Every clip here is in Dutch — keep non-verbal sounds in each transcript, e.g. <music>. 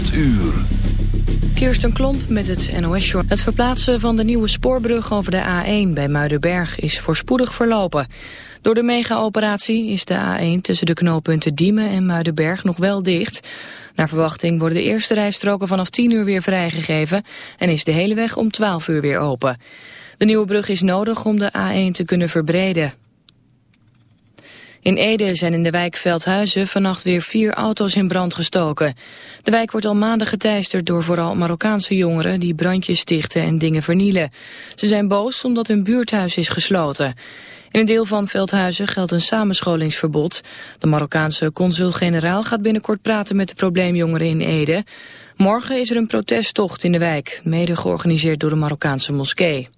8 uur. Kirsten Klomp met het nos -short. Het verplaatsen van de nieuwe spoorbrug over de A1 bij Muidenberg is voorspoedig verlopen. Door de mega-operatie is de A1 tussen de knooppunten Diemen en Muidenberg nog wel dicht. Naar verwachting worden de eerste rijstroken vanaf 10 uur weer vrijgegeven... en is de hele weg om 12 uur weer open. De nieuwe brug is nodig om de A1 te kunnen verbreden. In Ede zijn in de wijk Veldhuizen vannacht weer vier auto's in brand gestoken. De wijk wordt al maanden geteisterd door vooral Marokkaanse jongeren die brandjes stichten en dingen vernielen. Ze zijn boos omdat hun buurthuis is gesloten. In een deel van Veldhuizen geldt een samenscholingsverbod. De Marokkaanse consul-generaal gaat binnenkort praten met de probleemjongeren in Ede. Morgen is er een protesttocht in de wijk, mede georganiseerd door de Marokkaanse moskee.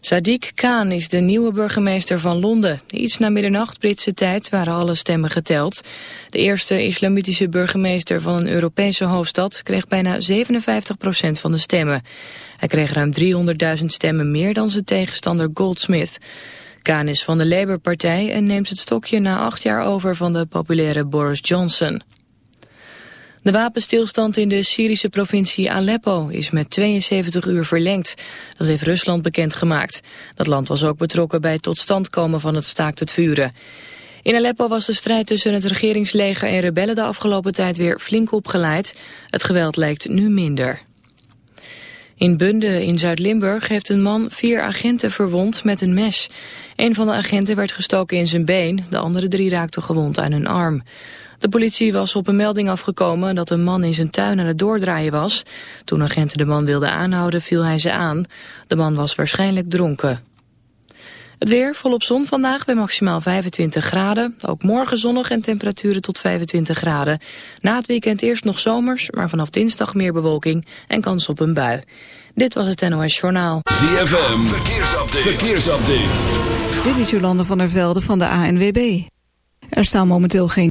Sadiq Khan is de nieuwe burgemeester van Londen. Iets na middernacht Britse tijd waren alle stemmen geteld. De eerste islamitische burgemeester van een Europese hoofdstad kreeg bijna 57% van de stemmen. Hij kreeg ruim 300.000 stemmen meer dan zijn tegenstander Goldsmith. Khan is van de Labour-partij en neemt het stokje na acht jaar over van de populaire Boris Johnson. De wapenstilstand in de Syrische provincie Aleppo is met 72 uur verlengd. Dat heeft Rusland bekendgemaakt. Dat land was ook betrokken bij het tot stand komen van het staakt het vuren. In Aleppo was de strijd tussen het regeringsleger en rebellen de afgelopen tijd weer flink opgeleid. Het geweld lijkt nu minder. In Bunde in Zuid-Limburg heeft een man vier agenten verwond met een mes. Een van de agenten werd gestoken in zijn been, de andere drie raakten gewond aan hun arm. De politie was op een melding afgekomen dat een man in zijn tuin aan het doordraaien was. Toen agenten de man wilden aanhouden viel hij ze aan. De man was waarschijnlijk dronken. Het weer volop zon vandaag bij maximaal 25 graden. Ook morgen zonnig en temperaturen tot 25 graden. Na het weekend eerst nog zomers, maar vanaf dinsdag meer bewolking en kans op een bui. Dit was het NOS Journaal. ZFM, verkeersupdate. verkeersupdate. Dit is Jolande van der Velde van de ANWB. Er staan momenteel geen...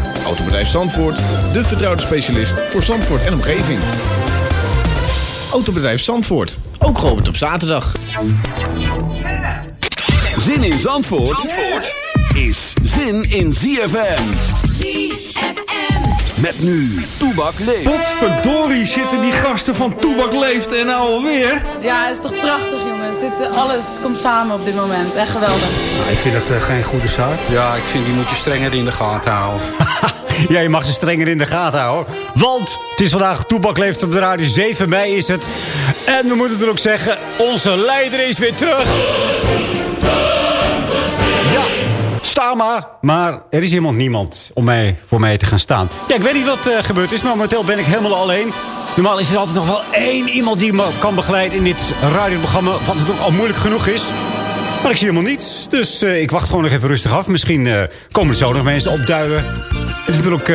Autobedrijf Zandvoort, de vertrouwde specialist voor Zandvoort en omgeving. Autobedrijf Zandvoort, ook geopend op zaterdag. Zin in Zandvoort, Zandvoort is zin in ZFM. ZFM. Met nu, Toebak leeft. Potverdorie zitten die gasten van Toebak leeft en nou alweer. Ja, het is toch prachtig jongens. Dit, eh, alles komt samen op dit moment. Echt geweldig. Nou, ik vind dat uh, geen goede zaak. Ja, ik vind die moet je strenger in de gaten houden. <laughs> ja, je mag ze strenger in de gaten houden. Want het is vandaag Toebak leeft op de radio. 7 mei is het. En we moeten er ook zeggen, onze leider is weer terug. Ja, sta maar. Maar er is helemaal niemand om mij, voor mij te gaan staan. Ja, ik weet niet wat uh, gebeurd is. Maar momenteel ben ik helemaal alleen. Normaal is er altijd nog wel één iemand die me kan begeleiden in dit radioprogramma. Wat het ook al moeilijk genoeg is. Maar ik zie helemaal niets. Dus uh, ik wacht gewoon nog even rustig af. Misschien uh, komen er zo nog mensen opduiken. Het is natuurlijk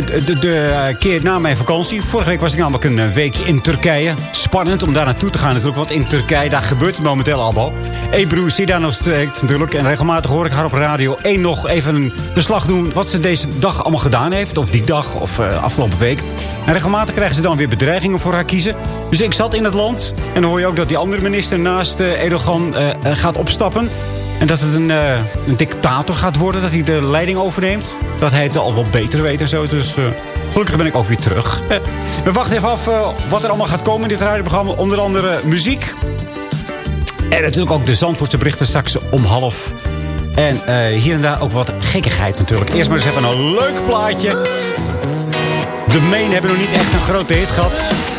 de, de keer na mijn vakantie. Vorige week was ik namelijk een weekje in Turkije. Spannend om daar naartoe te gaan natuurlijk. Want in Turkije, daar gebeurt het momenteel allemaal. Ebru Sida nog steeds natuurlijk. En regelmatig hoor ik haar op radio 1 nog even een beslag doen... wat ze deze dag allemaal gedaan heeft. Of die dag, of afgelopen week. En regelmatig krijgen ze dan weer bedreigingen voor haar kiezen. Dus ik zat in het land. En dan hoor je ook dat die andere minister naast Erdogan gaat opstappen. En dat het een, uh, een dictator gaat worden. Dat hij de leiding overneemt. Dat hij het al wel beter weet en zo. Dus uh, gelukkig ben ik ook weer terug. Uh, we wachten even af wat er allemaal gaat komen in dit radioprogramma. Onder andere muziek. En natuurlijk ook de Zandvoortse berichten straks om half. En hier en daar ook wat gekkigheid natuurlijk. Eerst maar eens even een leuk plaatje. De Main hebben nog niet echt een grote hit gehad.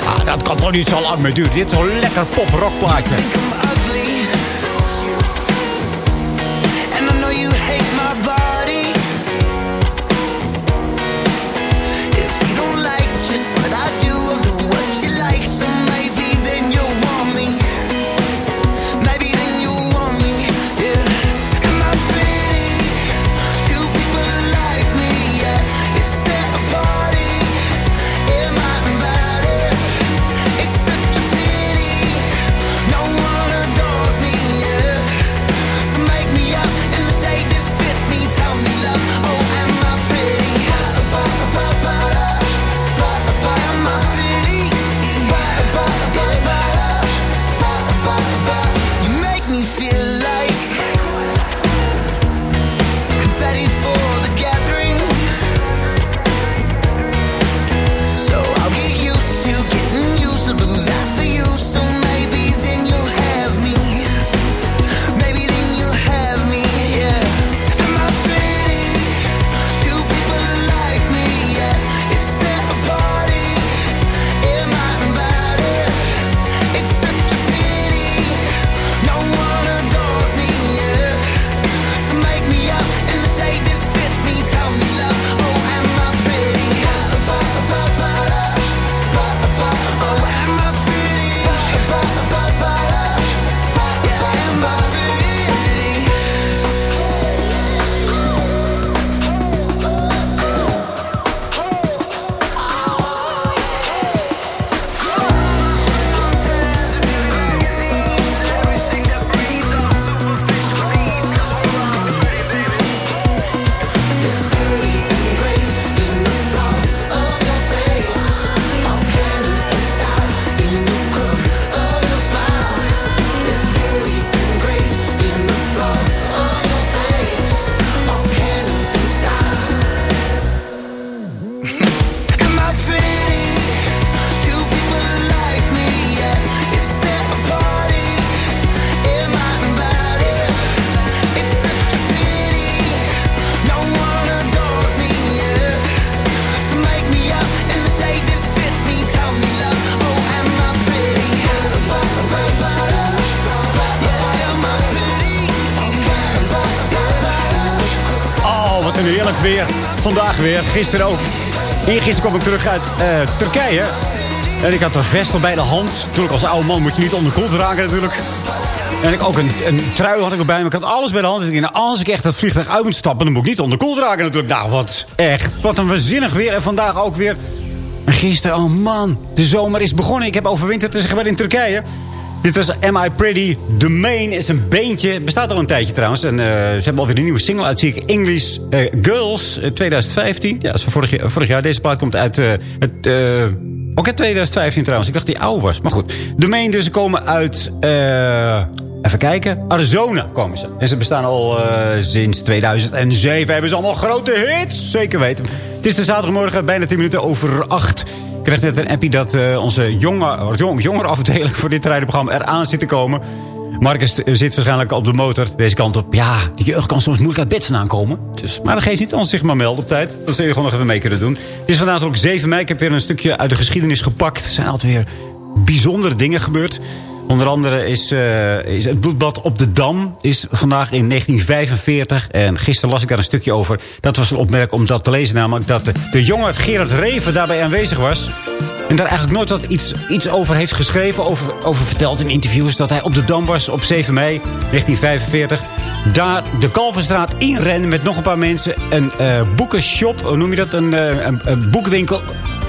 Ah, dat kan toch niet zo lang meer duren. Dit is zo'n lekker pop-rock plaatje. Gisteren ook. Eergisteren kwam ik terug uit uh, Turkije. En ik had een vest al bij de hand. Natuurlijk als oude man moet je niet onder raken natuurlijk. En ik ook een, een trui had ik erbij. Maar ik had alles bij de hand. Dus ik nou, als ik echt dat vliegtuig uit moet stappen... dan moet ik niet onder kont raken natuurlijk. Nou, wat echt. Wat een waanzinnig weer. En vandaag ook weer. En gisteren, oh man. De zomer is begonnen. Ik heb overwinterd te zeggen in Turkije. Dit was Am I Pretty? The Main is een beentje. Bestaat al een tijdje trouwens. En uh, ze hebben alweer een nieuwe single uit. Zie ik English uh, Girls 2015. Ja, dat is vorig, jaar, vorig jaar. Deze plaat komt uit het... ook in 2015 trouwens. Ik dacht die oud was. Maar goed. The Main dus komen uit... Even kijken. Arizona komen ze. En ze bestaan al sinds 2007. Hebben ze allemaal grote hits. Zeker weten. Het is de zaterdagmorgen. Bijna 10 minuten over 8 kreeg net een appie dat uh, onze jonge, jong, jongerenafdeling voor dit rijdenprogramma eraan zit te komen. Marcus zit waarschijnlijk op de motor deze kant op. Ja, die jeugd kan soms moeilijk uit bed vandaan komen. Dus, maar dat geeft niet, anders zich maar melden op tijd. Dan zul je gewoon nog even mee kunnen doen. Het is vandaag ook 7 mei. Ik heb weer een stukje uit de geschiedenis gepakt. Er zijn altijd weer bijzondere dingen gebeurd. Onder andere is, uh, is het bloedbad op de Dam is vandaag in 1945. En gisteren las ik daar een stukje over. Dat was een opmerk om dat te lezen. Namelijk dat de, de Gerard Reven daarbij aanwezig was. En daar eigenlijk nooit wat iets, iets over heeft geschreven. Over, over verteld in interviews. Dat hij op de Dam was op 7 mei 1945. Daar de Kalverstraat inrennen met nog een paar mensen. Een uh, boekenshop, hoe noem je dat? Een, uh, een, een boekwinkel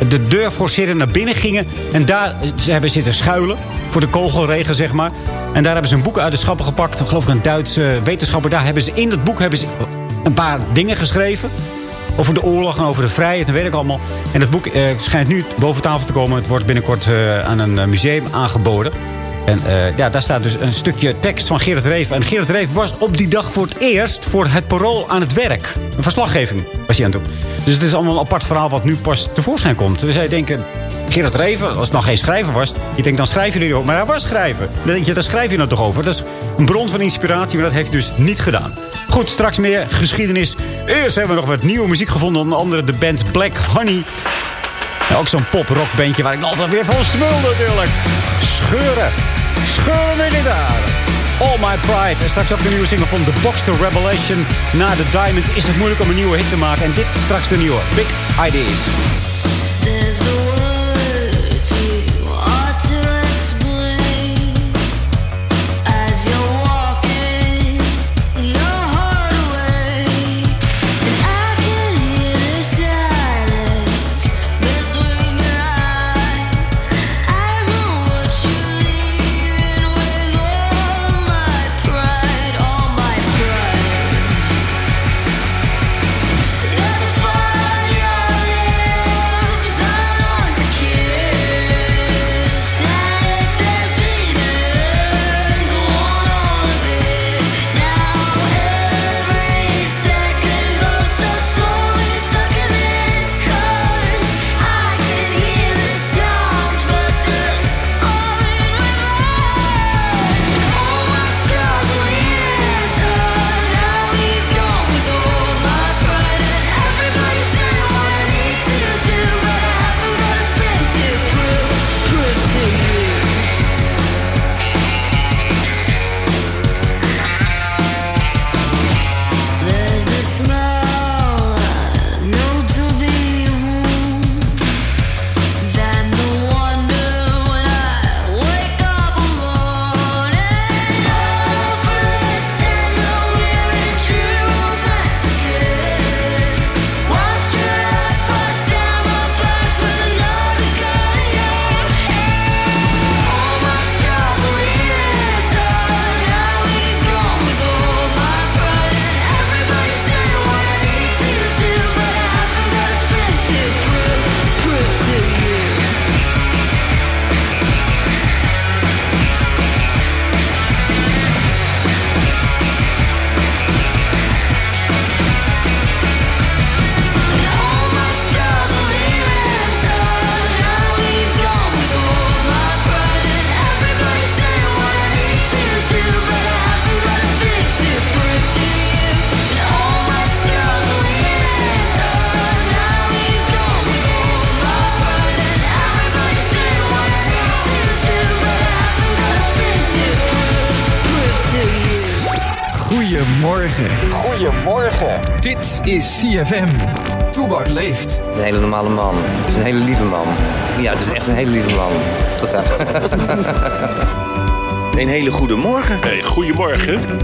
de deur forceren naar binnen gingen. En daar ze zitten schuilen. Voor de kogelregen, zeg maar. En daar hebben ze een boek uit de schappen gepakt. Geloof ik een Duitse wetenschapper. Daar hebben ze in dat boek hebben ze een paar dingen geschreven. Over de oorlog en over de vrijheid. Dat weet ik allemaal. En dat boek eh, schijnt nu boven tafel te komen. Het wordt binnenkort uh, aan een museum aangeboden. En eh, ja, daar staat dus een stukje tekst van Gerard Reven. En Gerard Reven was op die dag voor het eerst voor het parool aan het werk. Een verslaggeving was hij aan het doen. Dus het is allemaal een apart verhaal wat nu pas tevoorschijn komt. Dus zij denken, Gerard Reven, als het nog geen schrijver was... je denkt, dan je er over. Maar hij was schrijver. Dan denk je, daar schrijf je dan toch over. Dat is een bron van inspiratie, maar dat heeft hij dus niet gedaan. Goed, straks meer geschiedenis. Eerst hebben we nog wat nieuwe muziek gevonden. Onder andere de band Black Honey. Ook zo'n pop-rock bandje waar ik altijd weer van smul natuurlijk. Scheuren. Scheuren in de. All My Pride. En straks ook de nieuwe single van The Boxster Revelation. Na The Diamond is het moeilijk om een nieuwe hit te maken. En dit straks de nieuwe. Big Ideas. Is CFM. Toebak leeft. Een hele normale man. Het is een hele lieve man. Ja, het is echt een hele lieve man. een hele goede morgen. Hey, goedemorgen. Van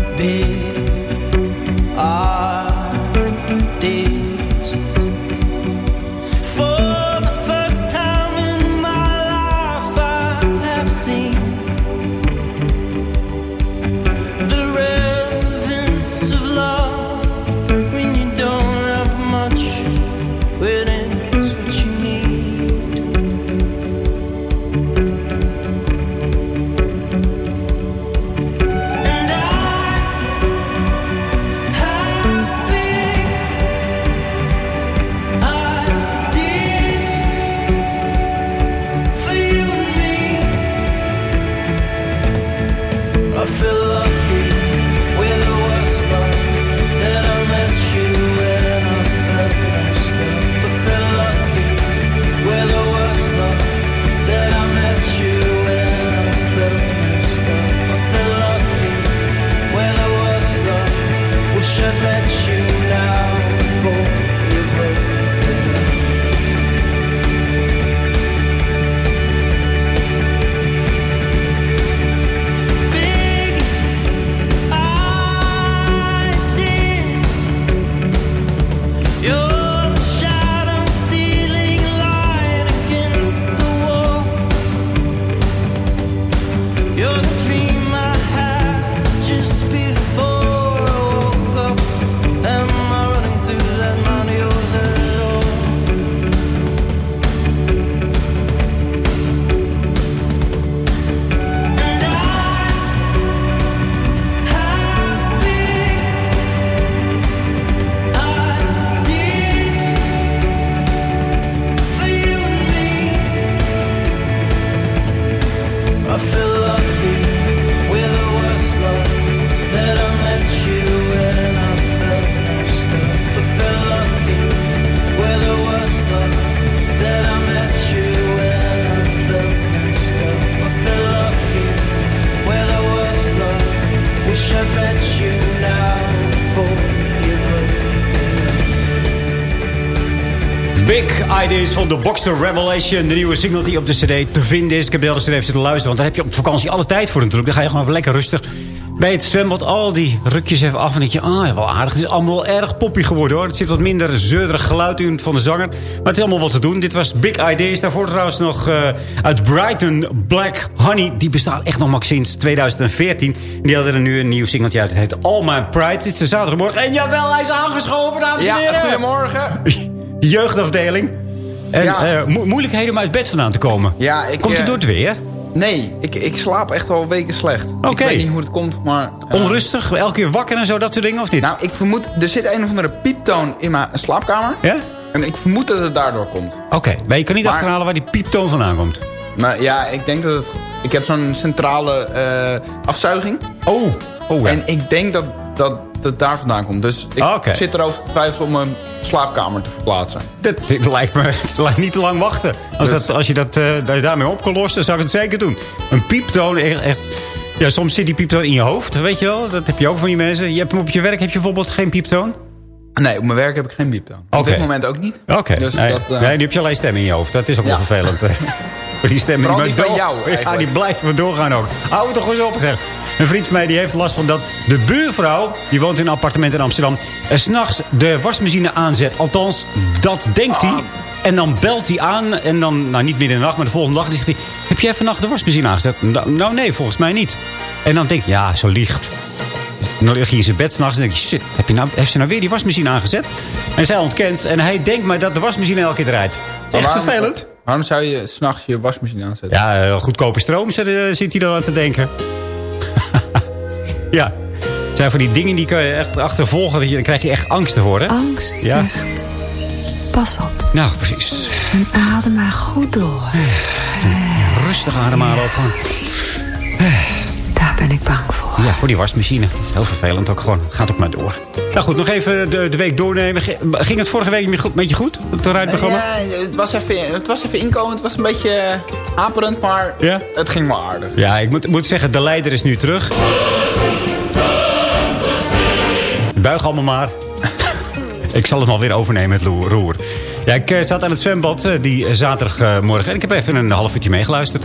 The Boxer Revelation. De nieuwe single die op de cd te vinden is. Ik heb de hele cd even zitten luisteren. Want daar heb je op vakantie alle tijd voor natuurlijk. Dan ga je gewoon even lekker rustig bij het zwembad al die rukjes even af. En denk je, ah, wel aardig. Het is allemaal wel erg poppy geworden hoor. Er zit wat minder zeurderig geluid in van de zanger. Maar het is allemaal wat te doen. Dit was Big Ideas. Daarvoor trouwens nog uh, uit Brighton Black Honey. Die bestaat echt nog maar sinds 2014. En die hadden er nu een nieuw singeltje uit. Het heet All My Pride. Het is de zaterdagmorgen. En jawel, hij is aangeschoven, dames en heren. Ja, goedemorgen. <laughs> De jeugdafdeling. En ja. mo moeilijkheden om uit bed vandaan te komen. Ja, ik, Komt het door het weer? Nee, ik, ik slaap echt al weken slecht. Okay. Ik weet niet hoe het komt, maar... Uh, Onrustig? Elke keer wakker en zo, dat soort dingen, of niet? Nou, ik vermoed... Er zit een of andere pieptoon in mijn slaapkamer. Ja? En ik vermoed dat het daardoor komt. Oké, okay. maar je kan niet maar, achterhalen waar die pieptoon vandaan komt? Maar ja, ik denk dat het... Ik heb zo'n centrale uh, afzuiging. Oh, oh ja. En ik denk dat, dat het daar vandaan komt. Dus ik okay. zit erover te twijfelen om mijn slaapkamer te verplaatsen. Dat, dit lijkt me <laughs> lijkt niet te lang wachten. Als, dus, dat, als je dat, uh, dat je daarmee op kan lossen, zou ik het zeker doen. Een pieptoon, echt... Ja, soms zit die pieptoon in je hoofd, weet je wel. Dat heb je ook van die mensen. Je hebt op je werk, heb je bijvoorbeeld geen pieptoon? Nee, op mijn werk heb ik geen pieptoon. Okay. Op dit moment ook niet. Oké. Okay. Dus nee, uh... nee, nu heb je alleen stem in je hoofd. Dat is ook ja. wel vervelend. <laughs> die stemmen die van jou, <laughs> Ja, die blijven doorgaan ook. Hou het toch eens op. Een vriend van mij die heeft last van dat de buurvrouw... die woont in een appartement in Amsterdam... s'nachts de wasmachine aanzet. Althans, dat denkt hij. En dan belt hij aan. En dan, nou niet midden in de nacht, maar de volgende dag... zegt hij, heb jij vannacht de wasmachine aangezet? Nou, nou nee, volgens mij niet. En dan denk ik, ja, zo liegt. Dan lig je in zijn bed s'nachts en denk je... shit, heb je nou, heeft ze nou weer die wasmachine aangezet? En zij ontkent. En hij denkt maar dat de wasmachine elke keer draait. Echt waarom, vervelend. Waarom zou je s'nachts je wasmachine aanzetten? Ja, goedkope stroom zit hij dan aan te denken. Ja. Het zijn van die dingen die kan je echt achtervolgen. Dat je, dan krijg je echt angst ervoor, hè? Angst ja. zegt, pas op. Nou, precies. En adem maar goed door. Rustig ademhalen ook gewoon. Daar ben ik bang voor. Ja, voor die wasmachine. Dat is heel vervelend ook gewoon. Het gaat ook maar door. Nou goed, nog even de, de week doornemen. Ging het vorige week een beetje goed? Het rijprogramma? Ja, het was, even, het was even inkomen. Het was een beetje aperend, maar ja? het ging wel aardig. Ja, ik moet, moet zeggen, de leider is nu terug. Buig allemaal maar. <laughs> ik zal het wel weer overnemen, het roer. Ja, ik zat aan het zwembad die zaterdagmorgen. En ik heb even een half uurtje meegeluisterd.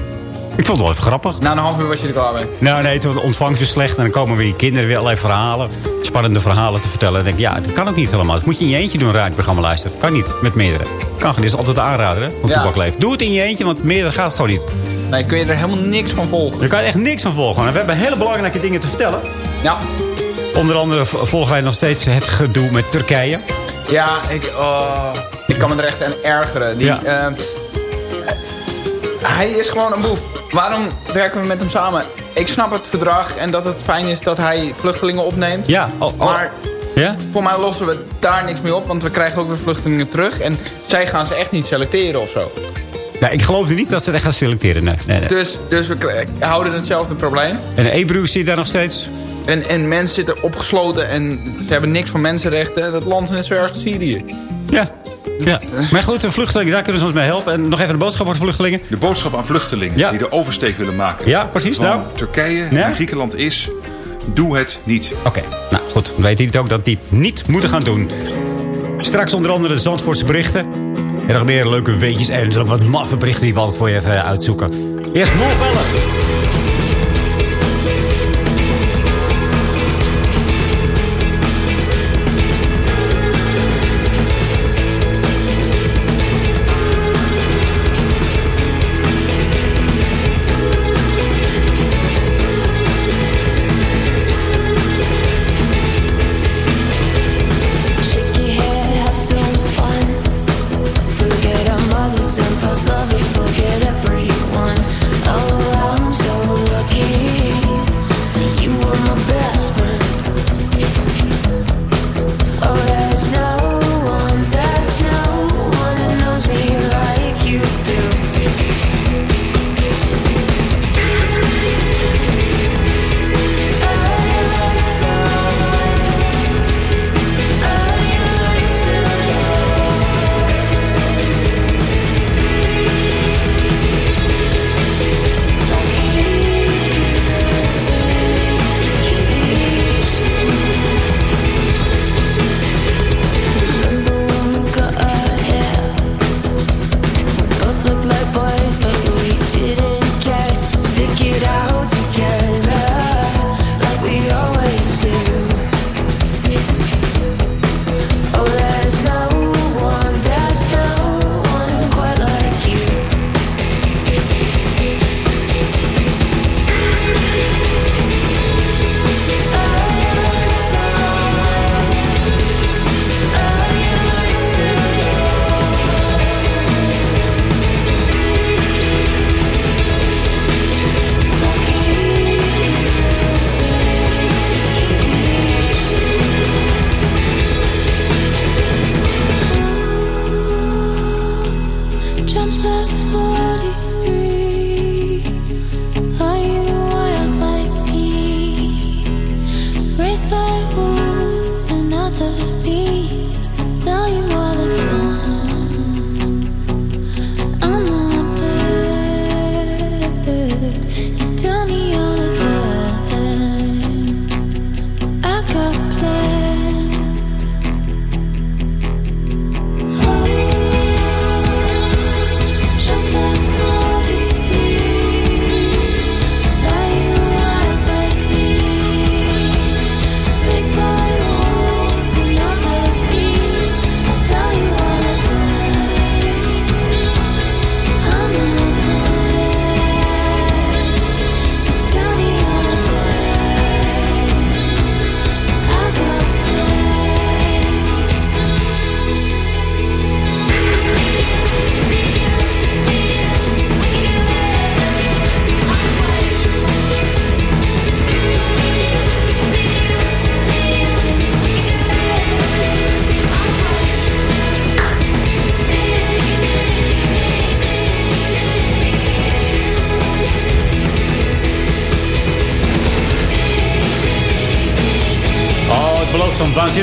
Ik vond het wel even grappig. Na een half uur was je er klaar mee? Nou nee, toen ontvangst weer slecht. En dan komen weer je kinderen weer allerlei verhalen. Spannende verhalen te vertellen. En denk ik, ja, dat kan ook niet helemaal. Dat moet je in je eentje doen, een radioprogramma luisteren. Kan niet, met meerdere. Kan dit is altijd aanrader, hè, van ja. Leeft. Doe het in je eentje, want meerdere gaat gewoon niet. Nee, kun je er helemaal niks van volgen. Je kan echt niks van volgen. En we hebben hele belangrijke dingen te vertellen. Ja. Onder andere volgen wij nog steeds het gedoe met Turkije. Ja, ik, oh, ik kan me er echt aan ergeren. Die, ja. uh, hij is gewoon een boef. Waarom werken we met hem samen? Ik snap het verdrag en dat het fijn is dat hij vluchtelingen opneemt. Ja, oh, oh. Maar ja? voor mij lossen we daar niks mee op. Want we krijgen ook weer vluchtelingen terug. En zij gaan ze echt niet selecteren of zo. Ja, ik geloof niet dat ze het echt gaan selecteren. Nee, nee, nee. Dus, dus we houden hetzelfde probleem. En Ebru zie je daar nog steeds? En, en mensen zitten opgesloten en ze hebben niks van mensenrechten. Dat land is net zo erg als Syrië. Ja, ja. Maar goed, de vluchtelingen, daar kunnen ze ons mee helpen. En nog even de boodschap voor de vluchtelingen. De boodschap aan vluchtelingen die de oversteek willen maken. Ja, precies. nou. Turkije ja? Griekenland is, doe het niet. Oké, nou goed. We weten het ook dat die niet moeten gaan doen. Straks onder andere de Zandvoortse berichten. En nog meer leuke weetjes en ook wat maffe berichten die we altijd voor je even uitzoeken. Eerst Moorvellen. Forget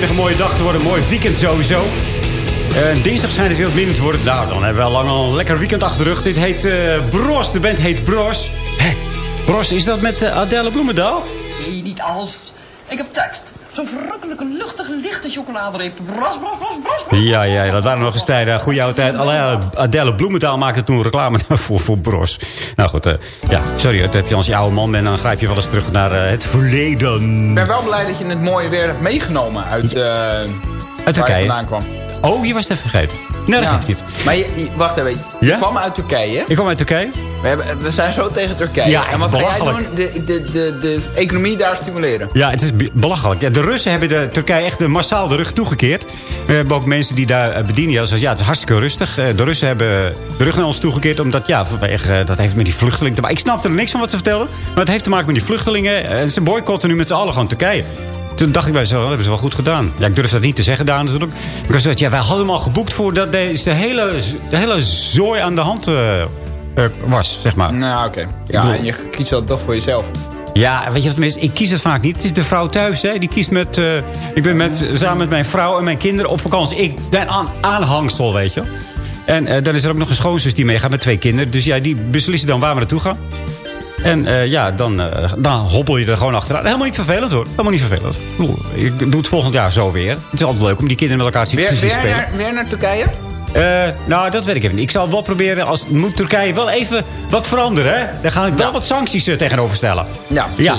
waanzinnige mooie dag te worden. Een mooi weekend sowieso. En dinsdag schijnt het weer wat minder te worden. Nou, dan hebben we al lang al een lekker weekend achter de rug. Dit heet eh, Bros. De band heet Bros. Hé, Bros, is dat met eh, Adele Bloemendaal? Nee, niet alles. Ik heb tekst. Zo'n verrukkelijke, luchtige, lichte chocoladereep. Bras, bras, bras, bras, bras. Ja, ja, dat waren nog eens tijden. Goeie oude tijd. Alle, Adele Bloemendaal maakte toen reclame <laughs> voor, voor Bros. Nou goed, eh, ja, sorry. Dat heb je als je oude man bent. Dan grijp je wel eens terug naar eh, het verleden. Ik ben wel blij dat je het mooie weer hebt meegenomen uit, eh Uit waar Turkije. je vandaan kwam. Oh, je was het even vergeten. Nee, dat Ja. geeft niet. Maar je, je- wacht even, je Ja? kwam uit Turkije. Ik kwam uit Turkije. We, hebben, we zijn zo tegen Turkije. Ja, en wat ga jij doen? De, de, de, de economie daar stimuleren. Ja, het is be- belachelijk. Ja, de Russen hebben de Turkije echt eh, massaal de rug toegekeerd. We hebben ook mensen die daar eh, bedienen. Ja, zoals, ja, het is hartstikke rustig. Eh, De Russen hebben de rug naar ons toegekeerd. Omdat, ja, dat heeft met die vluchtelingen te maken. Ik snapte er niks van wat ze vertelden. Maar het heeft te maken met die vluchtelingen. En ze boycotten nu met z'n allen gewoon Turkije. Toen dacht ik bij mezelf, dat hebben ze wel goed gedaan. Ja, ik durf dat niet te zeggen, Daan, natuurlijk. Maar ik was ja, wij hadden hem al geboekt voor dat deze hele, de hele zooi aan de hand eh, eh, was, zeg maar. Nou, oké. Ja, bedoel- en je kiest dat toch voor jezelf. Ja, weet je wat is? Ik kies het vaak niet. Het is de vrouw thuis, hè. Die kiest met... eh, ik ben met, samen met mijn vrouw en mijn kinderen op vakantie. Ik ben aan, aanhangsel, weet je. En eh, dan is er ook nog een schoonzus die meegaat met twee kinderen. Dus ja, die beslissen dan waar we naartoe gaan. En ja, dan, eh, dan hobbel je er gewoon achteraan. Helemaal niet vervelend, hoor. Helemaal niet vervelend. Ik, doe het volgend jaar zo weer. Het is altijd leuk om die kinderen met elkaar te zien weer, spelen. naar, weer naar Turkije? Eh, nou, dat weet ik even niet. Ik zal wel proberen, als moet Turkije wel even wat veranderen. Hè? Daar ga ik wel wat sancties eh, tegenover stellen. Ja, Ja.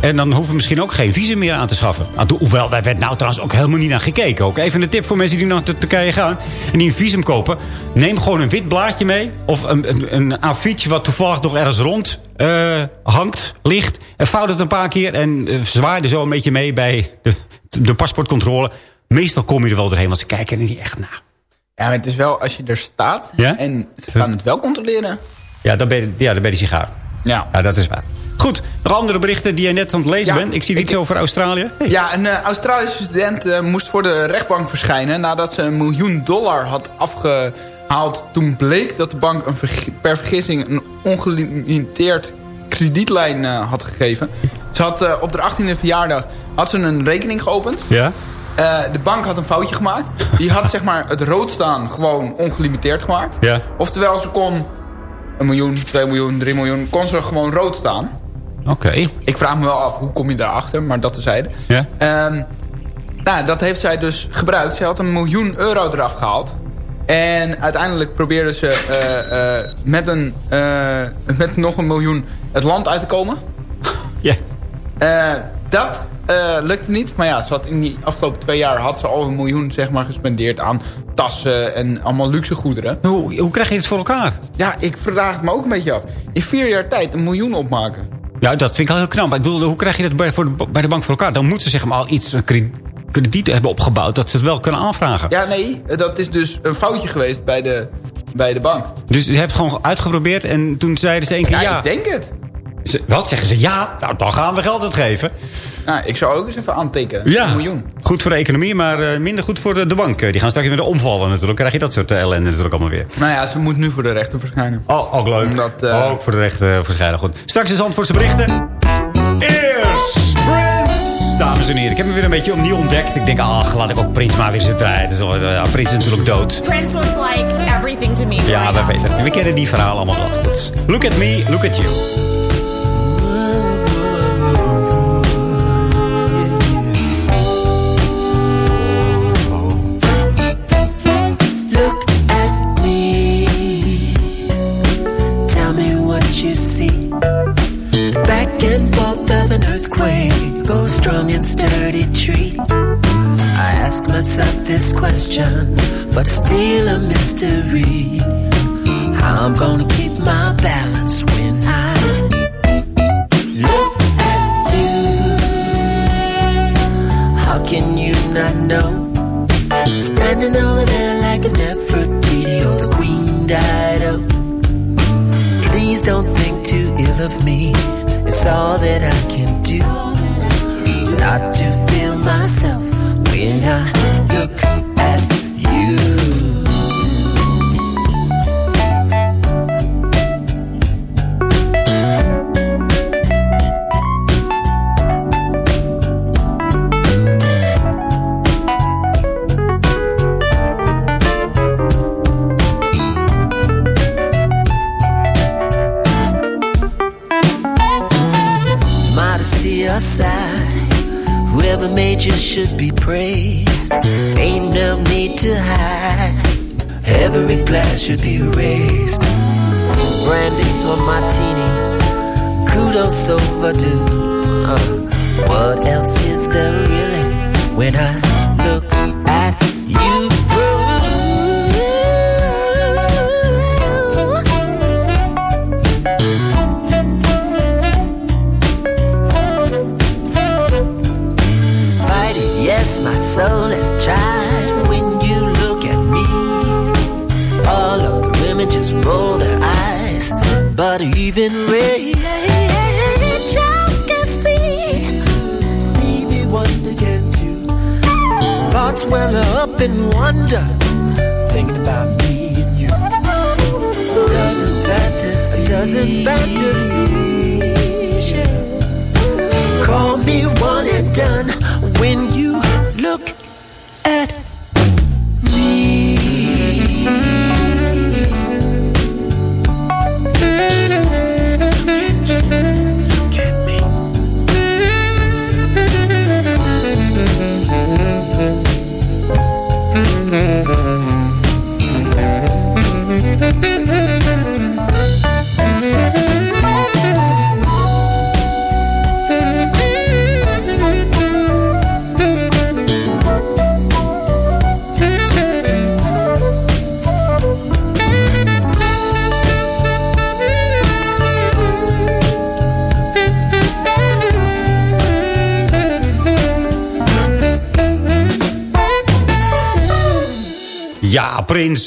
En dan hoeven we misschien ook geen visum meer aan te schaffen. Toe- Hoewel, daar werd nou trouwens ook helemaal niet naar gekeken. Ook even een tip voor mensen die naar Tur- Turkije gaan. En die een visum kopen. Neem gewoon een wit blaadje mee. Of een, een, een A4'tje wat toevallig nog ergens rond eh, hangt, ligt. En vouw het een paar keer. En eh, zwaai er zo een beetje mee bij de, de paspoortcontrole. Meestal kom je er wel doorheen, want ze kijken er niet echt naar. Ja, maar het is wel als je er staat Ja? en ze gaan het wel controleren. Ja, dan ben je, ja, dan ben je sigaar. Ja. Ja, dat is waar. Goed, nog andere berichten die je net aan het lezen Ja, bent. Ik zie iets over Australië. Ja, een eh, Australische student eh, moest voor de rechtbank verschijnen... nadat ze een miljoen dollar had afgehaald. Toen bleek dat de bank een vergi- per vergissing een ongelimiteerd kredietlijn eh, had gegeven. Ze had op de 18e verjaardag had ze een rekening geopend. Ja? Eh, de bank had een foutje gemaakt. Die had zeg maar het rood staan gewoon ongelimiteerd gemaakt. Ja. Oftewel, ze kon een miljoen, 2 miljoen, 3 miljoen... kon ze gewoon rood staan. Oké. Ik vraag me wel af, hoe kom je daarachter? Maar dat tezijde. Ja? Ehm, nou, dat heeft zij dus gebruikt. Ze had een miljoen euro eraf gehaald. En uiteindelijk probeerde ze eh, eh, met, een, met nog een miljoen het land uit te komen. Ja. Eh, dat eh, lukte niet. Maar ja, ze had in die afgelopen twee jaar had ze al een miljoen zeg maar, gespendeerd aan tassen en allemaal luxe goederen. Hoe, hoe krijg je het voor elkaar? Ja, ik vraag me ook een beetje af. In vier jaar tijd een miljoen opmaken. Ja, dat vind ik al heel knap. Maar ik bedoel, hoe krijg je dat bij, voor de, bij de bank voor elkaar? Dan moeten ze zeg maar al iets cre- krediet hebben opgebouwd... dat ze het wel kunnen aanvragen. Ja, nee, dat is dus een foutje geweest bij de, bij de bank. Dus je hebt het gewoon uitgeprobeerd en toen zeiden ze één keer ja. Ja, ik denk het. Ze- wat zeggen ze? Ja, nou dan gaan we geld uitgeven. Nou, ik zou ook eens even aantekenen. Ja, Een miljoen. goed voor de economie, maar eh, minder goed voor de, de bank. Die gaan straks weer omvallen natuurlijk. Dan krijg je dat soort eh, ellende natuurlijk allemaal weer. Nou ja, ze moet nu voor de rechter verschijnen. Oh, ook leuk. Omdat, eh, Ook voor de rechten verschijnen. Goed. Straks is Zandvoortse berichten. Eerst Prince. dames en heren. Ik heb hem weer een beetje opnieuw ontdekt. Ik denk, ach, laat ik ook Prins maar weer eens draaien. Dus, uh, Prins is natuurlijk dood. Prince was like everything to me. Ja, we weten. We kennen die verhalen allemaal wel goed. Look at me, look at you. Sturdy tree. I ask myself this question, but still a mystery. How I'm gonna keep my balance overdue. Uh, what else is there really when I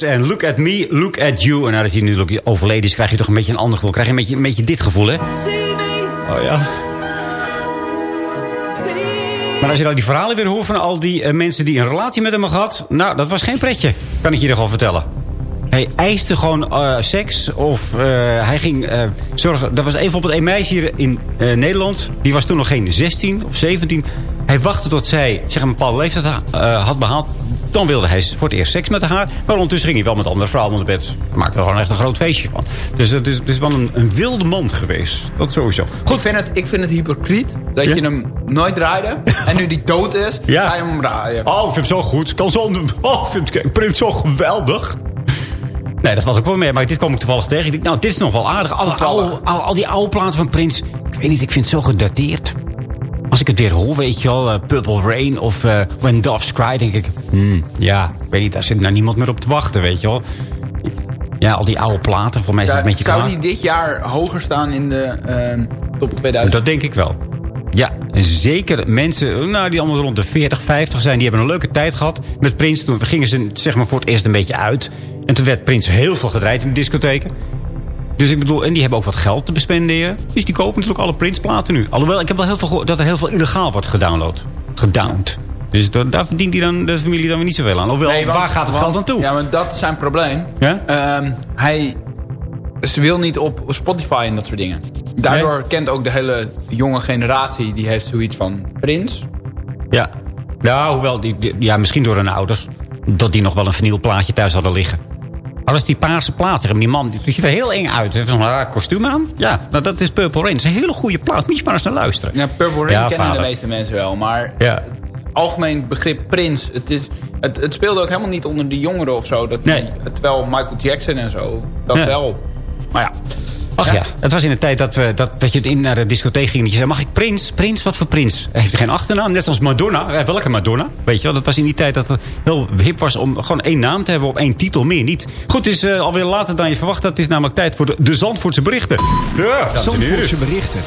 En Look at Me, Look at You. En nadat hij nu overleden is, krijg je toch een beetje een ander gevoel. Krijg je een beetje, een beetje dit gevoel, hè? Oh ja. Maar als je dan die verhalen weer hoort van al die eh, mensen die een relatie met hem hebben. Nou, dat was geen pretje, kan ik je er gewoon vertellen. Hij eiste gewoon eh, seks of eh, hij ging zorgen... Er was even op het een meisje hier in Nederland. Die was toen nog geen 16 of 17. Hij wachtte tot zij zeg, een bepaalde leeftijd had behaald. Dan wilde hij voor het eerst seks met haar. Maar ondertussen ging hij wel met andere vrouwen onder bed. Maakte er gewoon echt een groot feestje van. Dus het is, het is wel een, een wilde man geweest. Dat sowieso. Goed, ik vind het, ik vind het hypocriet dat je hem nooit draaide. en nu die dood is, <laughs> Ja. ga je hem draaien. Oh, ik vind hem zo goed. Kan zo, oh, vind ik Prins zo geweldig. Nee, dat was ook wel meer. Maar dit kwam ik toevallig tegen. Ik dacht, nou, dit is nog wel aardig. Alle, al, al die oude platen van Prins. Ik weet niet, ik vind het zo gedateerd. Als ik het weer hoor, weet je wel. eh, Purple Rain of eh, When Doves Cry, denk ik... Hmm, ja, ik weet niet, daar zit nou niemand meer op te wachten, weet je wel. Ja, al die oude platen, voor mij is dat een beetje Zou klaar. die dit jaar hoger staan in de ehm, top 2000? Dat denk ik wel. Ja, en zeker mensen nou, die allemaal rond de 40, 50 zijn... die hebben een leuke tijd gehad met Prins. Toen gingen ze zeg maar, voor het eerst een beetje uit. En toen werd Prins heel veel gedraaid in de discotheken. Dus ik bedoel, en die hebben ook wat geld te bespenderen. Dus die kopen natuurlijk alle Prince-platen nu. Alhoewel, ik heb wel heel veel gehoord dat er heel veel illegaal wordt gedownload. Gedowned. Dus da- daar verdient die dan, de familie dan weer niet zoveel aan. Nee, want- waar gaat het want- geld naartoe? Ja, maar dat is zijn probleem. Ja? Ehm, hij ze wil niet op Spotify en dat soort dingen. Daardoor kent ook de hele jonge generatie... die heeft zoiets van... Prins, Ja. Nou, hoewel, die, die- ja, misschien door hun ouders. Dat die nog wel een vinylplaatje thuis hadden liggen. Maar dat is die paarse plaat. Die man die ziet er heel eng uit. Hij heeft zo'n raar kostuum aan. Ja, nou, dat is Purple Rain. Dat is een hele goede plaat. Moet je maar eens naar luisteren. Ja, Purple Rain Ja, kennen vader. de meeste mensen wel. Maar Ja. algemeen begrip Prins. Het, is, het, het speelde ook helemaal niet onder de jongeren of zo. Dat Nee. terwijl Michael Jackson en zo, dat wel. Maar ja. Ach ja. het was in de tijd dat, we, dat, dat je in naar de discotheek ging. En je zei, mag ik Prins? Prins? Wat voor Prins? Hij heeft geen achternaam. Net als Madonna. Eh, welke Madonna? Weet je wel, dat was in die tijd dat het heel hip was om gewoon één naam te hebben op één titel. Meer niet. Goed, het is eh, alweer later dan je verwacht. Het is namelijk tijd voor de, de Zandvoortse berichten. Ja. Zandvoortse berichten.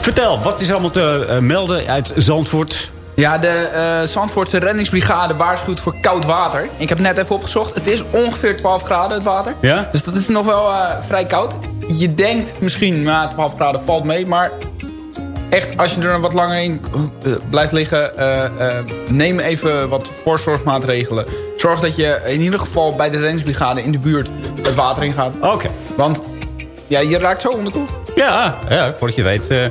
Vertel, wat is er allemaal te eh, melden uit Zandvoort? Ja, de eh Zandvoortse reddingsbrigade waarschuwt voor koud water. Ik heb net even opgezocht. Het is ongeveer 12 graden het water. Ja? Dus dat is nog wel eh, vrij koud. Je denkt misschien, nou 12 graden valt mee. Maar echt, als je er wat langer in eh, blijft liggen... eh, eh, neem even wat voorzorgsmaatregelen. Zorg dat je in ieder geval bij de reddingsbrigade in de buurt het water in gaat. Oké. Want ja, je raakt zo onderkoeld. Ja, ja voordat je weet.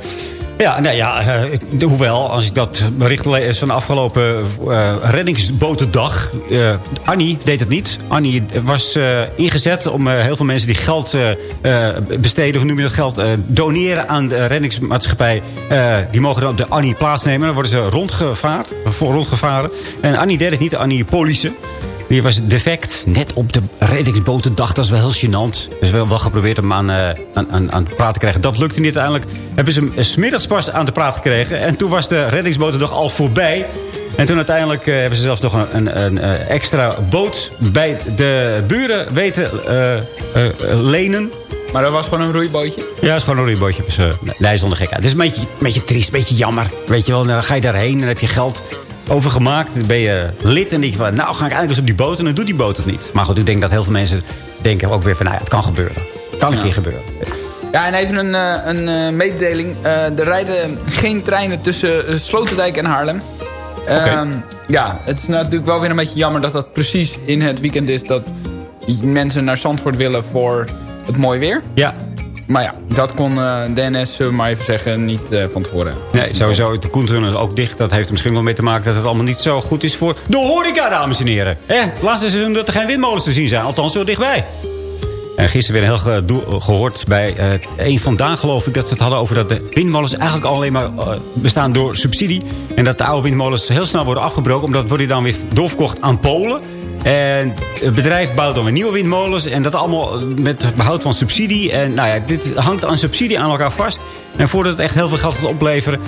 Ja, nou ja, eh, hoewel, als ik dat bericht lees van de afgelopen eh, reddingsbotendag. eh, Annie deed het niet. Annie was ingezet om heel veel mensen die geld besteden, hoe noem je dat geld, doneren aan de reddingsmaatschappij. die mogen dan op de Annie plaatsnemen. Dan worden ze rondgevaard, voor rondgevaren. En Annie deed het niet, Annie Polissen. Die was defect. Net op de reddingsbotendag. Dat is wel heel gênant. Dus wel, wel geprobeerd om aan, eh, aan, aan, aan te praten te krijgen. Dat lukte niet uiteindelijk. Hebben ze hem eh, smiddags pas aan te praten gekregen. En toen was de reddingsbotendag al voorbij. En toen uiteindelijk eh, hebben ze zelfs nog een, een, een extra boot bij de buren weten lenen. Maar dat was gewoon een roeibootje. Ja, het is gewoon een roeibootje. Dus, nee, zonder gekheid. Het is een beetje, een beetje triest, een beetje jammer. Weet je wel, dan ga je daarheen en dan heb je geld overgemaakt. Dan ben je lid en denk je van, nou ga ik eigenlijk eens op die boot. En dan doet die boot het niet. Maar goed, ik denk dat heel veel mensen denken ook weer van, nou ja, het kan gebeuren. Kan een Ja. keer gebeuren. Ja, en even een, eh, een eh, mededeling. Eh, er rijden geen treinen tussen Sloterdijk en Haarlem. Ehm, ja, het is natuurlijk wel weer een beetje jammer dat dat precies in het weekend is... dat mensen naar Zandvoort willen voor het mooie weer. Ja. Maar ja, dat kon eh DNS, zullen maar even zeggen, niet eh, van tevoren. Nee, sowieso, de Koentunnel ook dicht. Dat heeft er misschien wel mee te maken dat het allemaal niet zo goed is voor de horeca, dames en heren. Eh, laatste seizoen dat er geen windmolens te zien zijn. Althans, zo dichtbij. En gisteren weer heel gehoord bij eh een vandaan geloof ik... dat ze het hadden over dat de windmolens eigenlijk alleen maar bestaan door subsidie. En dat de oude windmolens heel snel worden afgebroken... omdat worden die dan weer doorverkocht aan Polen. En het bedrijf bouwt dan weer nieuwe windmolens. En dat allemaal met behoud van subsidie. En nou ja, dit hangt aan subsidie aan elkaar vast. En voordat het echt heel veel geld gaat opleveren...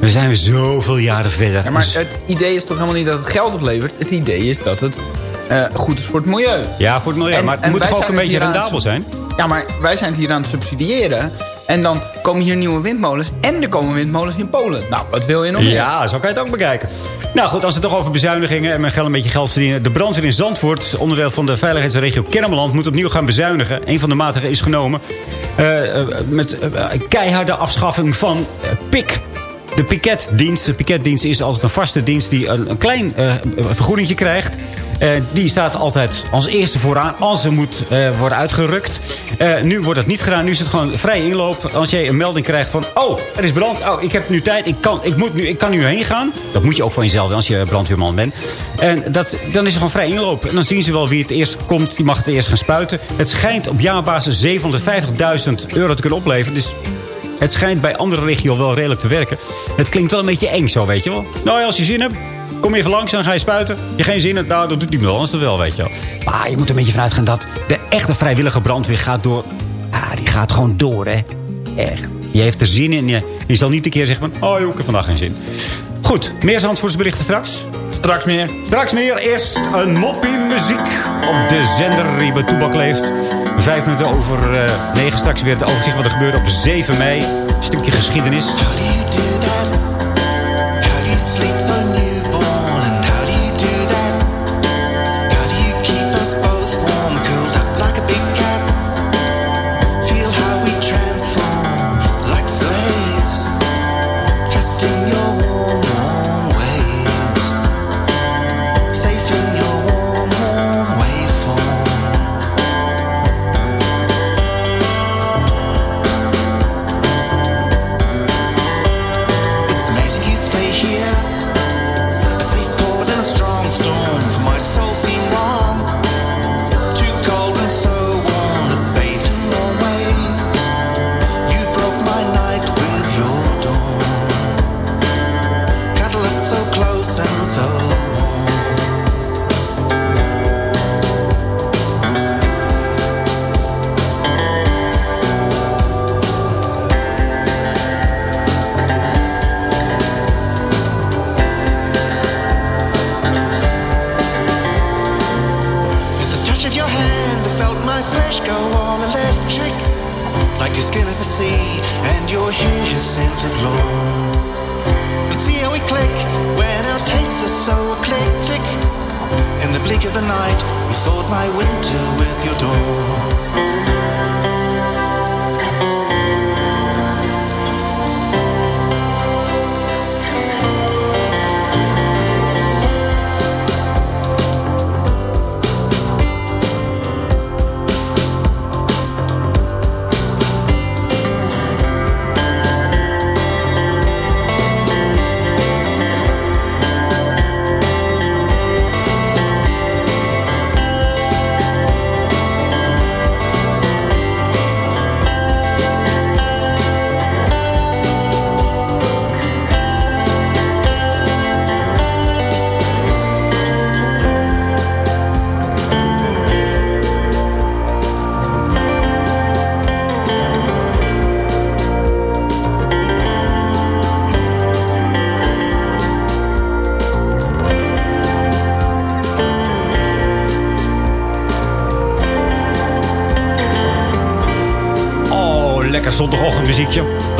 we zijn weer zoveel jaren verder. Ja, maar Dus- het idee is toch helemaal niet dat het geld oplevert. Het idee is dat het eh, goed is voor het milieu. ja, voor het milieu. En- maar het moet toch ook een beetje rendabel zijn? Ja, maar wij zijn het hier aan het subsidiëren. En dan komen hier nieuwe windmolens. En er komen windmolens in Polen. Nou, wat wil je nog meer? Ja, zo kan je het ook bekijken. Nou goed, als we het toch over bezuinigingen en met geld een beetje geld verdienen. De brandweer in Zandvoort, onderdeel van de veiligheidsregio Kennemerland, moet opnieuw gaan bezuinigen. Een van de maatregelen is genomen eh, met eh, keiharde afschaffing van PIK. De piketdienst. De piketdienst is altijd een vaste dienst die een, een klein vergoedingje krijgt. Eh, die staat altijd als eerste vooraan als er moet eh, worden uitgerukt. Eh, nu wordt dat niet gedaan. Nu is het gewoon vrij inloop. Als jij een melding krijgt van... Oh, er is brand. Oh, ik heb nu tijd. Ik kan, ik moet nu, ik kan nu heen gaan. Dat moet je ook van jezelf doen als je brandweerman bent. En dat, dan is er gewoon vrij inloop. En dan zien ze wel wie het eerst komt. Die mag het eerst gaan spuiten. Het schijnt op jaarbasis 750.000 euro te kunnen opleveren. Dus het schijnt bij andere regio wel redelijk te werken. Het klinkt wel een beetje eng zo, weet je wel. Nou ja, als je zin hebt, kom je even langs en dan ga je spuiten. Je geen zin hebt, nou, dat doet hij wel, anders dat wel, weet je wel. Maar je moet er een beetje vanuit gaan dat de echte vrijwillige brandweer gaat door... Ah, die gaat gewoon door, hè. Echt. Je heeft er zin in. Je, je zal niet een keer zeggen van... Oh, joh, ik heb vandaag geen zin. Goed, meer Zandvoortsberichten straks. Straks meer. Straks meer. Eerst een moppie muziek op de zender die bij Toebak leeft. Vijf minuten over eh, negen. Straks weer het overzicht wat er gebeurde op 7 mei. Een stukje geschiedenis.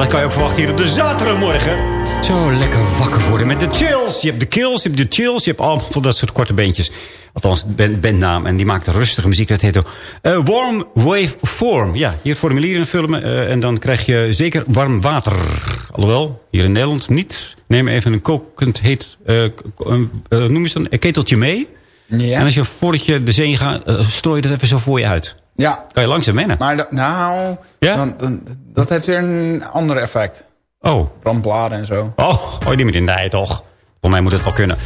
Dat kan je ook verwachten hier op de zaterdagmorgen. Zo lekker wakker worden met de chills. Je hebt de kills, je hebt de chills. Je hebt allemaal van dat soort korte beentjes. Althans, band, bandnaam. En die maakt rustige muziek. Dat heet ook eh, Warm Wave Form. Ja, hier het formulier invullen. eh, en dan krijg je zeker warm water. Alhoewel, hier in Nederland niet. Neem even een kokend heet... eh, noem eens een keteltje mee. Ja. En als je voordat je de zee gaat... strooi je dat even zo voor je uit. Ja. Kan je langzaam wennen. Maar dat, nou, dan, dan- dat heeft weer een ander effect. Oh. Brandbladen en zo. Oh, oh die moet in nee toch. Voor mij moet het wel kunnen.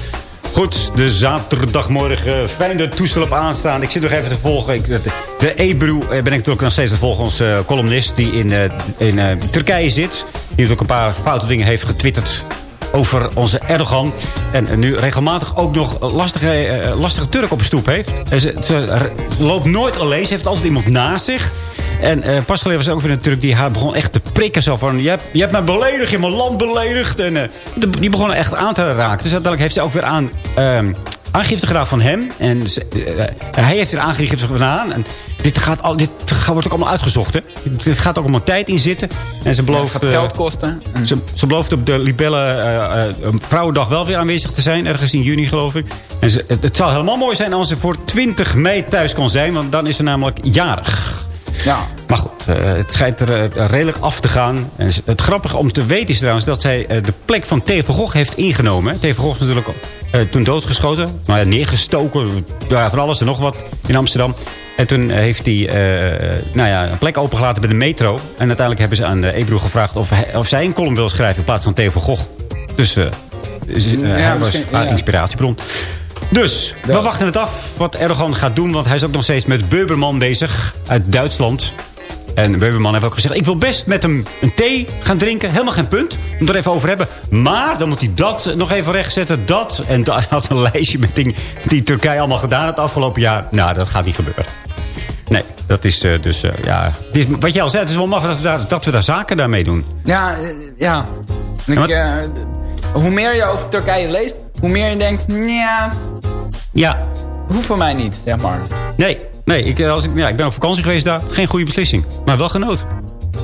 Goed, de zaterdagmorgen. Fijn de toestel op aanstaan. Ik zit nog even te volgen. Ik, de de Ebru eh, ben ik natuurlijk nog steeds te volgen. Onze eh, columnist die in, eh, in Turkije zit. Die natuurlijk een paar foute dingen heeft getwitterd over onze Erdogan. En eh, nu regelmatig ook nog lastige, eh, lastige Turk op de stoep heeft. Ze, loopt nooit alleen. Ze heeft altijd iemand naast zich. En eh, pas geleden was er ook weer een Turk die haar begon echt te prikken. Zo van, je hebt, je hebt mij beledigd, je hebt mijn land beledigd. En eh, die begon echt aan te raken. Dus uiteindelijk heeft ze ook weer aan... aangifte gedaan van hem. En ze- eh, hij heeft er aangifte gedaan. En dit, gaat al, dit gaat- wordt ook allemaal uitgezocht. Hè? Dit gaat ook allemaal tijd in zitten. En ze belooft... gaat eh, geld kosten. ze, ze belooft op de Libelle eh, eh, Vrouwendag wel weer aanwezig te zijn. Ergens in juni, geloof ik. En ze, het, het zou helemaal mooi zijn als ze voor 20 mei thuis kon zijn. Want dan is ze namelijk jarig. Ja. Maar goed, eh, het schijnt er eh, redelijk af te gaan. En het grappige om te weten is trouwens dat zij eh, de plek van Theo Gogh heeft ingenomen. Theo van Gogh is natuurlijk eh, toen doodgeschoten. Nou ja, neergestoken. Ja, van alles en nog wat in Amsterdam. En toen eh, heeft hij eh, nou ja, een plek opengelaten bij de metro. En uiteindelijk hebben ze aan de Ebro gevraagd of, hij, of zij een column wil schrijven in plaats van Theo van Gogh. Dus eh, eh, Ja, hij was haar inspiratiebron. Dus, we wachten het af wat Erdogan gaat doen. Want hij is ook nog steeds met Beuberman bezig uit Duitsland. En Beuberman heeft ook gezegd... ik wil best met hem een thee gaan drinken. Helemaal geen punt. Om er even over te hebben. Maar dan moet hij dat nog even rechtzetten. Dat. En <laughs> hij had een lijstje met dingen die Turkije allemaal gedaan het afgelopen jaar. Nou, dat gaat niet gebeuren. Nee, dat is eh, dus... eh, ja, is, wat jij al zei, het is wel maf dat we daar, dat we daar zaken daarmee doen. Ja, eh, ja. Ik, hoe meer je over Turkije leest, hoe meer je denkt... Ja, Ja. hoeft voor mij niet, zeg maar. Nee, nee ik, eh, als ik, ja, ik ben op vakantie geweest daar. Geen goede beslissing. Maar wel genoten.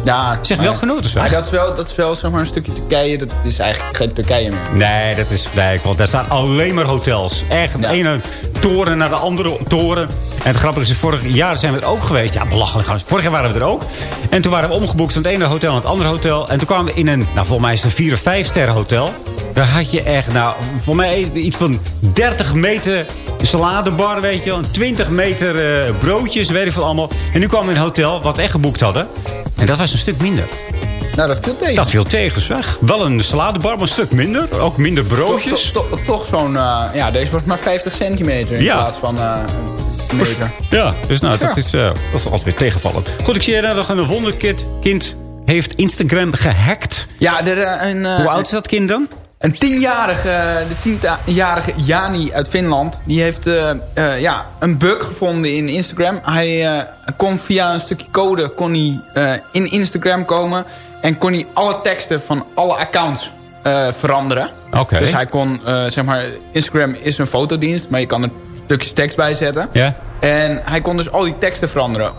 Ja, Zeg maar- wel genoten, zeg. Maar dat is wel, dat is wel zeg maar, een stukje Turkije. Dat is eigenlijk geen Turkije meer. Nee, dat is nee, want daar staan alleen maar hotels. Echt, de ene toren naar de andere toren. En het grappige is, vorig jaar zijn we er ook geweest. Ja, belachelijk. Vorig jaar waren we er ook. En toen waren we omgeboekt van het ene hotel naar het andere hotel. En toen kwamen we in een, nou volgens mij is het een 4 of 5 sterren hotel. Daar had je echt, nou, voor mij iets van 30 meter saladebar, weet je wel. 20 meter eh, broodjes, weet ik veel allemaal. En nu kwamen we in een hotel wat we echt geboekt hadden. En dat was een stuk minder. Nou, dat viel tegen. Dat viel tegen, zeg. Wel een saladebar, maar een stuk minder. Ook minder broodjes. Toch, toch, toch zo'n... eh, ja, deze wordt maar 50 centimeter in Ja. plaats van eh, een meter. Ja, dus nou, Ja. dat, is, dat is altijd weer tegenvallend. Goed, ik zie hier nog een wonderkind kind heeft Instagram gehackt. Ja, er, een, Hoe oud is dat kind dan? Een tienjarige, de tienjarige Jani uit Finland... die heeft eh, eh, ja, een bug gevonden in Instagram. Hij eh, kon via een stukje code kon hij, in Instagram komen... en kon hij alle teksten van alle accounts veranderen. Dus hij kon, zeg maar... Instagram is een fotodienst, maar je kan er stukjes tekst bij zetten. Ja. En hij kon dus al die teksten veranderen.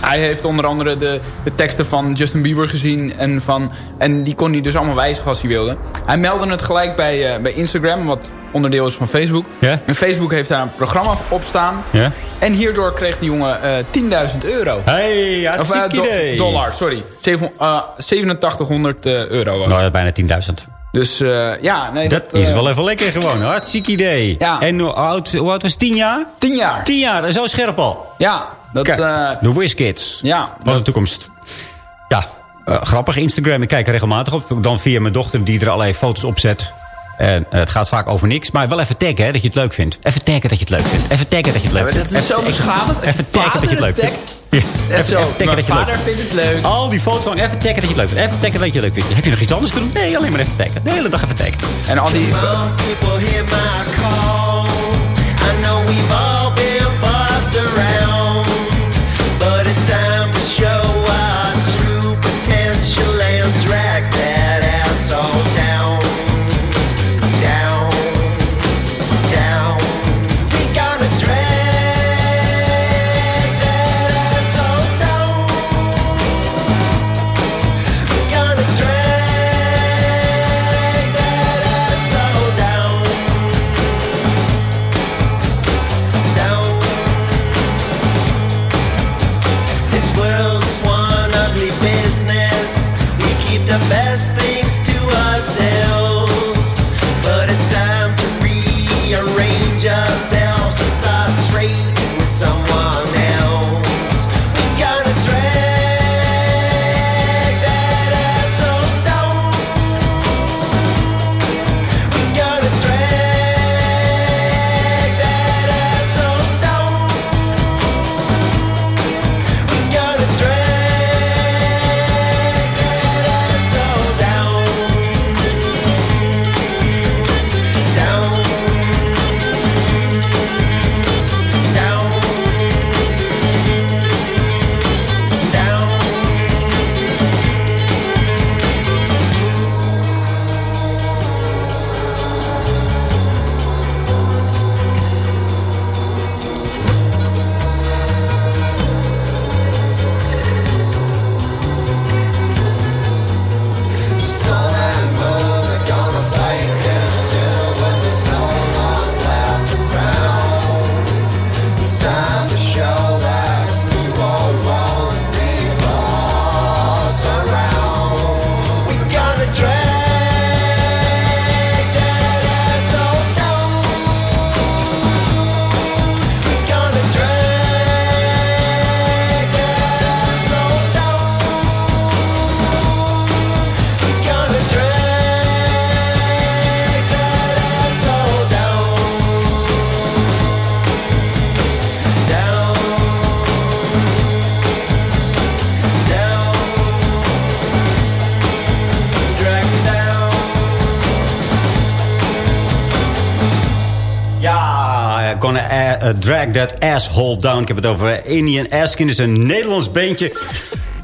Hij heeft onder andere de, de teksten van Justin Bieber gezien. En, van, en die kon hij dus allemaal wijzigen als hij wilde. Hij meldde het gelijk bij, eh, bij Instagram, wat onderdeel is van Facebook. En Facebook heeft daar een programma op staan. Ja. En hierdoor kreeg de jongen eh 10.000 euro. Hey, Of hartstikke do- idee. dollar, sorry. Zeven- eh, 8700 eh, euro. was. Nou, bijna 10.000. Dus eh, ja, nee, Dat dat, is eh, wel even lekker gewoon. Hartstikke idee. Ja. En hoe oud, hoe oud was het? 10 jaar? 10 jaar. 10 jaar, zo scherp al. Ja, dat... Kijk, eh, de WizKids. ja, Wat de toekomst. Ja, eh, grappig. Instagram, ik kijk er regelmatig op. Dan via mijn dochter die er allerlei foto's op zet. En eh, het gaat vaak over niks. Maar wel even taggen hè, dat je het leuk vindt. Even taggen dat je het leuk vindt. Even taggen dat je het leuk vindt. dat is zo beschamend. Even taggen dat je het leuk vindt. Ja, even- zo, even taggen mijn dat je het leuk vader vindt het leuk. Al die foto's van even taggen dat je het leuk vindt. Even taggen dat je het leuk vindt. Heb je nog iets anders te doen? Nee, alleen maar even taggen. De hele dag even taggen. En al die... drag that asshole down. Ik heb het over eh, Indian Askin. Dat is een Nederlands bandje.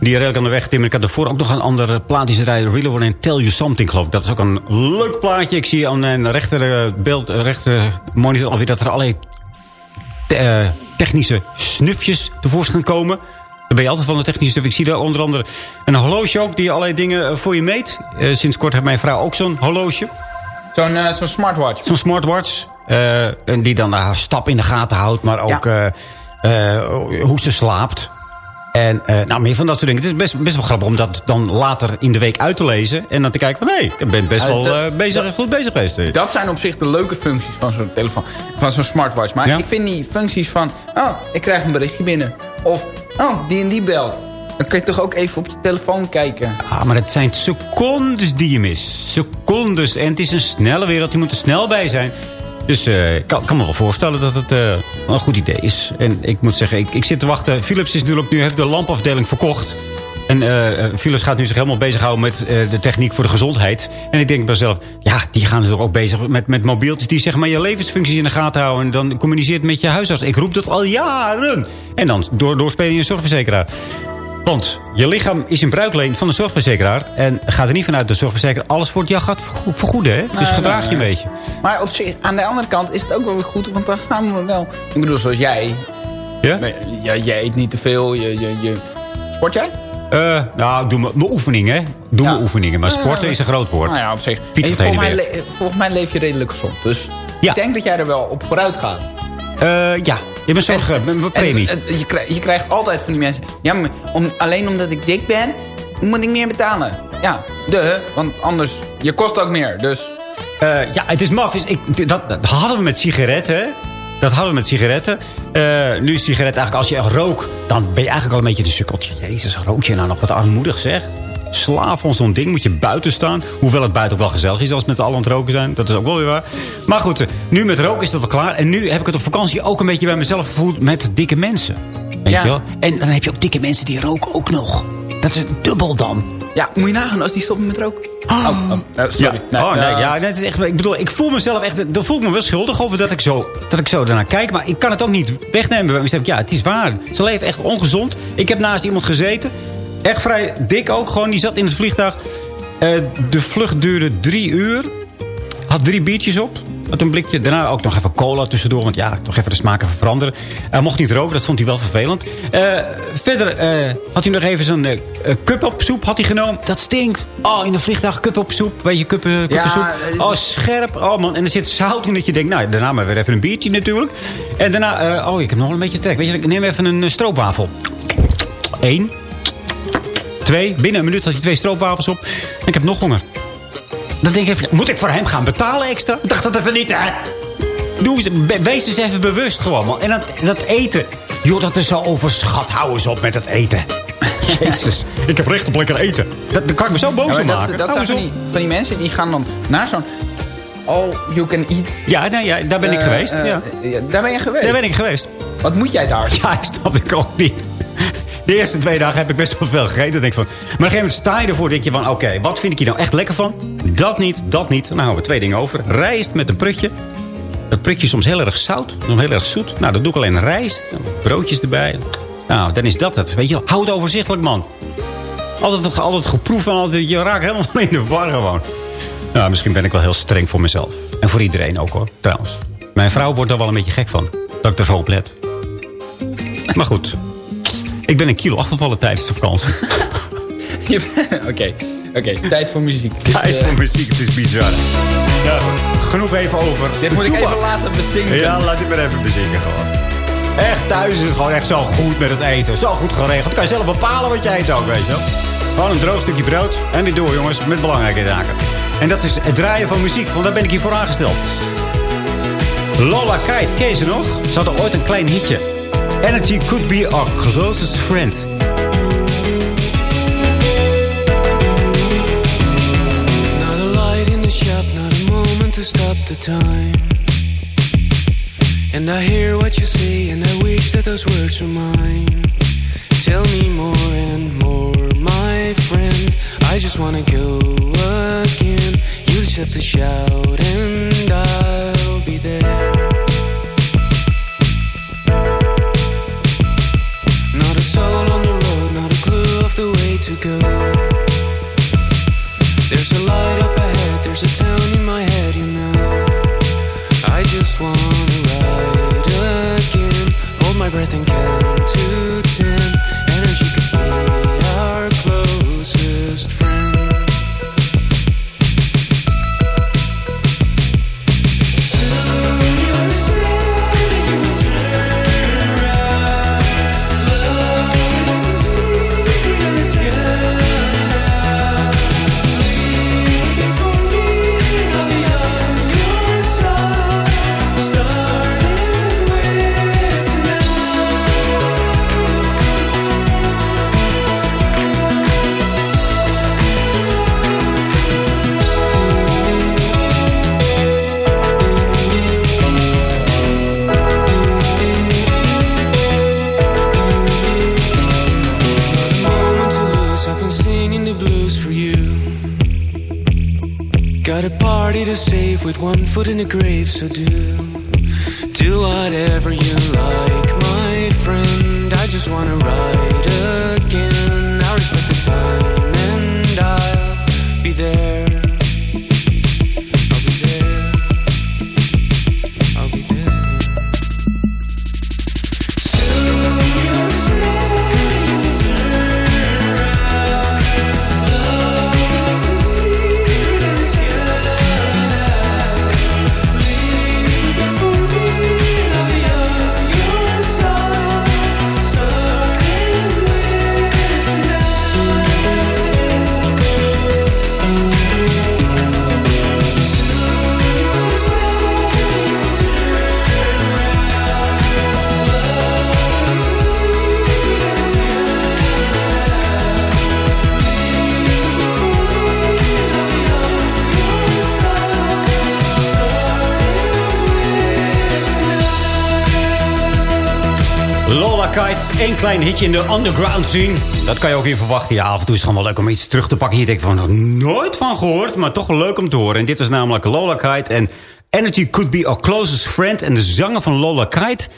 Die redelijk aan de weg timmen. Ik had ervoor ook nog een andere plaat die ze rijden. Really Wanna Tell You Something, geloof ik. Dat is ook een leuk plaatje. Ik zie aan mijn rechter eh, beeld, eh, rechter monitor alweer dat er allerlei te- eh, technische snufjes tevoorschijn komen. Dan ben je altijd van de technische snuf. Ik zie daar onder andere een horloge ook die allerlei dingen eh, voor je meet. Eh, sinds kort heeft mijn vrouw ook zo'n horloge. Zo'n eh, zo'n smartwatch. Zo'n smartwatch. Eh, en die dan haar stap in de gaten houdt. Maar ook eh, eh, hoe ze slaapt. En eh, nou, meer van dat soort dingen. Het is best, best wel grappig om dat dan later in de week uit te lezen. En dan te kijken van, hé, ik ben best wel eh, bezig, dat- goed bezig geweest. Dat zijn op zich de leuke functies van zo'n telefoon, van zo'n smartwatch. Maar Ja. ik vind die functies van, oh, ik krijg een berichtje binnen. Of, oh, die en die belt. Dan kun je toch ook even op je telefoon kijken. Ah, maar het zijn secondes die je mist. Secondes. En het is een snelle wereld. Je moet er snel bij zijn. Dus eh, ik kan, kan me wel voorstellen dat het eh, een goed idee is. En ik moet zeggen, ik, ik zit te wachten. Philips is natuurlijk nu heeft de lampafdeling verkocht. En eh Philips gaat nu zich helemaal bezighouden met de techniek voor de gezondheid. En ik denk bij mezelf, ja, die gaan zich ook bezig met, met mobieltjes... die zeg maar je levensfuncties in de gaten houden... en dan communiceert met je huisarts. Ik roep dat al jaren. En dan door, doorspelen je zorgverzekeraar. Want je lichaam is in bruikleen van de zorgverzekeraar... en gaat er niet vanuit de zorgverzekeraar... alles voor jou gaat vergo- vergoeden, hè? Dus Nee, gedraag je een nee. beetje. Maar op zich, aan de andere kant is het ook wel weer goed. Want dan gaan we wel... Ik bedoel, zoals jij. Ja? Nee, ja, jij eet niet te veel. Je, je, je... Sport jij? Eh, nou, ik doe mijn oefeningen, hè. Doe mijn oefeningen. Maar sporten is een groot woord. Nou ja, op zich. Volgens, mij, volgens mij leef je redelijk gezond. Dus ik denk dat jij er wel op vooruit gaat. Eh, ja, je bent zorg, mijn premie. En, eh, je, krijgt, je krijgt altijd van die mensen... Ja, maar om, alleen omdat ik dik ben, moet ik meer betalen. Ja, de, want anders... Je kost ook meer, dus... Eh, ja, het is maf. Is, ik, dat, dat hadden we met sigaretten, hè. Dat hadden we met sigaretten. Eh, nu is sigaret eigenlijk, als je echt rook... dan ben je eigenlijk al een beetje de sukkeltje. Jezus, rook je nou nog wat armoedig, zeg. Slaaf van zo'n ding moet je buiten staan. Hoewel het buiten ook wel gezellig is als we met allen aan het roken zijn. Dat is ook wel weer waar. Maar goed, nu met roken is dat al klaar. En nu heb ik het op vakantie ook een beetje bij mezelf gevoeld met dikke mensen. Weet Ja. je wel? En dan heb je ook dikke mensen die roken ook nog. Dat is dubbel dan. Ja, moet je nagaan als die stoppen met roken. Oh, oh, eh, sorry. Ja, Nee, oh, nee, eh, ja, nee, het is echt, ik bedoel, ik voel mezelf echt, dan voel ik me wel schuldig over dat ik zo, dat ik zo ernaar kijk. Maar ik kan het ook niet wegnemen bij mezelf. Ja, het is waar. Ze leven echt ongezond. Ik heb naast iemand gezeten. Echt vrij dik ook gewoon. Die zat in het vliegtuig. Eh, de vlucht duurde drie uur. Had drie biertjes op. Had een blikje. Daarna ook nog even cola tussendoor. Want ja, toch even de smaak even veranderen. Hij mocht niet roken. Dat vond hij wel vervelend. Eh, verder eh, had hij nog even zo'n eh, cup-op soep had hij genomen. Dat stinkt. Oh, in de vliegtuig cup-op soep. Weet je, cup, uh, soep. eh, Oh, scherp. Oh man. En er zit zout in dat je denkt... Nou, daarna maar weer even een biertje natuurlijk. En daarna... oh, ik heb nog wel een beetje trek. Weet je, ik neem even een stroopwafel. Eén. Twee. Binnen een minuut had hij twee stroopwafels op. En ik heb nog honger. Dan denk ik even, moet ik voor hem gaan betalen extra? Ik dacht dat even niet, hè? Doe eens, wees eens even bewust gewoon, man. En dat, dat eten. Joh, dat is zo overschat. Hou eens op met het eten. <laughs> Jezus, ik heb recht op lekker eten. Dat, daar kan ik me zo boos Ja, om maken. dat, dat zijn van die, van die mensen die gaan dan naar zo'n all you can eat. Ja, nee, ja, daar ben ik Eh, geweest. eh, ja. ja, daar ben je geweest? Daar ben ik geweest. Wat moet jij daar? <laughs> Ja, ik snap ik ook niet. De eerste twee dagen heb ik best wel veel gegeten. Denk van, maar op een gegeven moment sta je ervoor. denk je van, oké, wat vind ik hier nou echt lekker van? Dat niet, dat niet. Nou houden we twee dingen over. Rijst met een prutje. Dat prutje is soms heel erg zout. Soms heel erg zoet. Nou, dat doe ik alleen rijst. Broodjes erbij. Nou, dan is dat het. Weet je, wel. hou het overzichtelijk, man. Altijd, altijd geproefd van altijd. Je raakt helemaal <laughs> in de war gewoon. Nou, misschien ben ik wel heel streng voor mezelf. En voor iedereen ook, hoor. Trouwens. Mijn vrouw wordt er wel een beetje gek van. Dat ik er zo op let. Maar goed. Ik ben een kilo afgevallen tijdens de vakantie. <laughs> Oké, oké, tijd voor muziek. Tijd eh, voor muziek, het is bizar. Ja, genoeg even over. Dit moet ik even laten bezinken. Ja, laat dit maar even bezingen gewoon. Echt, thuis is het gewoon echt zo goed met het eten. Zo goed geregeld. Kan je zelf bepalen wat je eet ook, weet je wel. Gewoon een droog stukje brood. En weer door, jongens, met belangrijke zaken. En dat is het draaien van muziek, want daar ben ik hier voor aangesteld. Lola Kite, ken je ze nog? Ze hadden ooit een klein hitje. Energy could be our closest friend. Not a light in the shop, not a moment to stop the time. And I hear what you say, and I wish that those words were mine. Tell me more and more, my friend. I just wanna go again. You just have to shout, and I'll be there. There's a light up ahead, there's a town Lola Kite, één klein hitje in de underground scene. Dat kan je ook weer verwachten. Ja, af en toe is het gewoon wel leuk om iets terug te pakken. Hier denk ik van, nog nooit van gehoord, maar toch wel leuk om te horen. En dit was namelijk Lola Kite en Energy Could Be Our Closest Friend. En de zanger van Lola Kite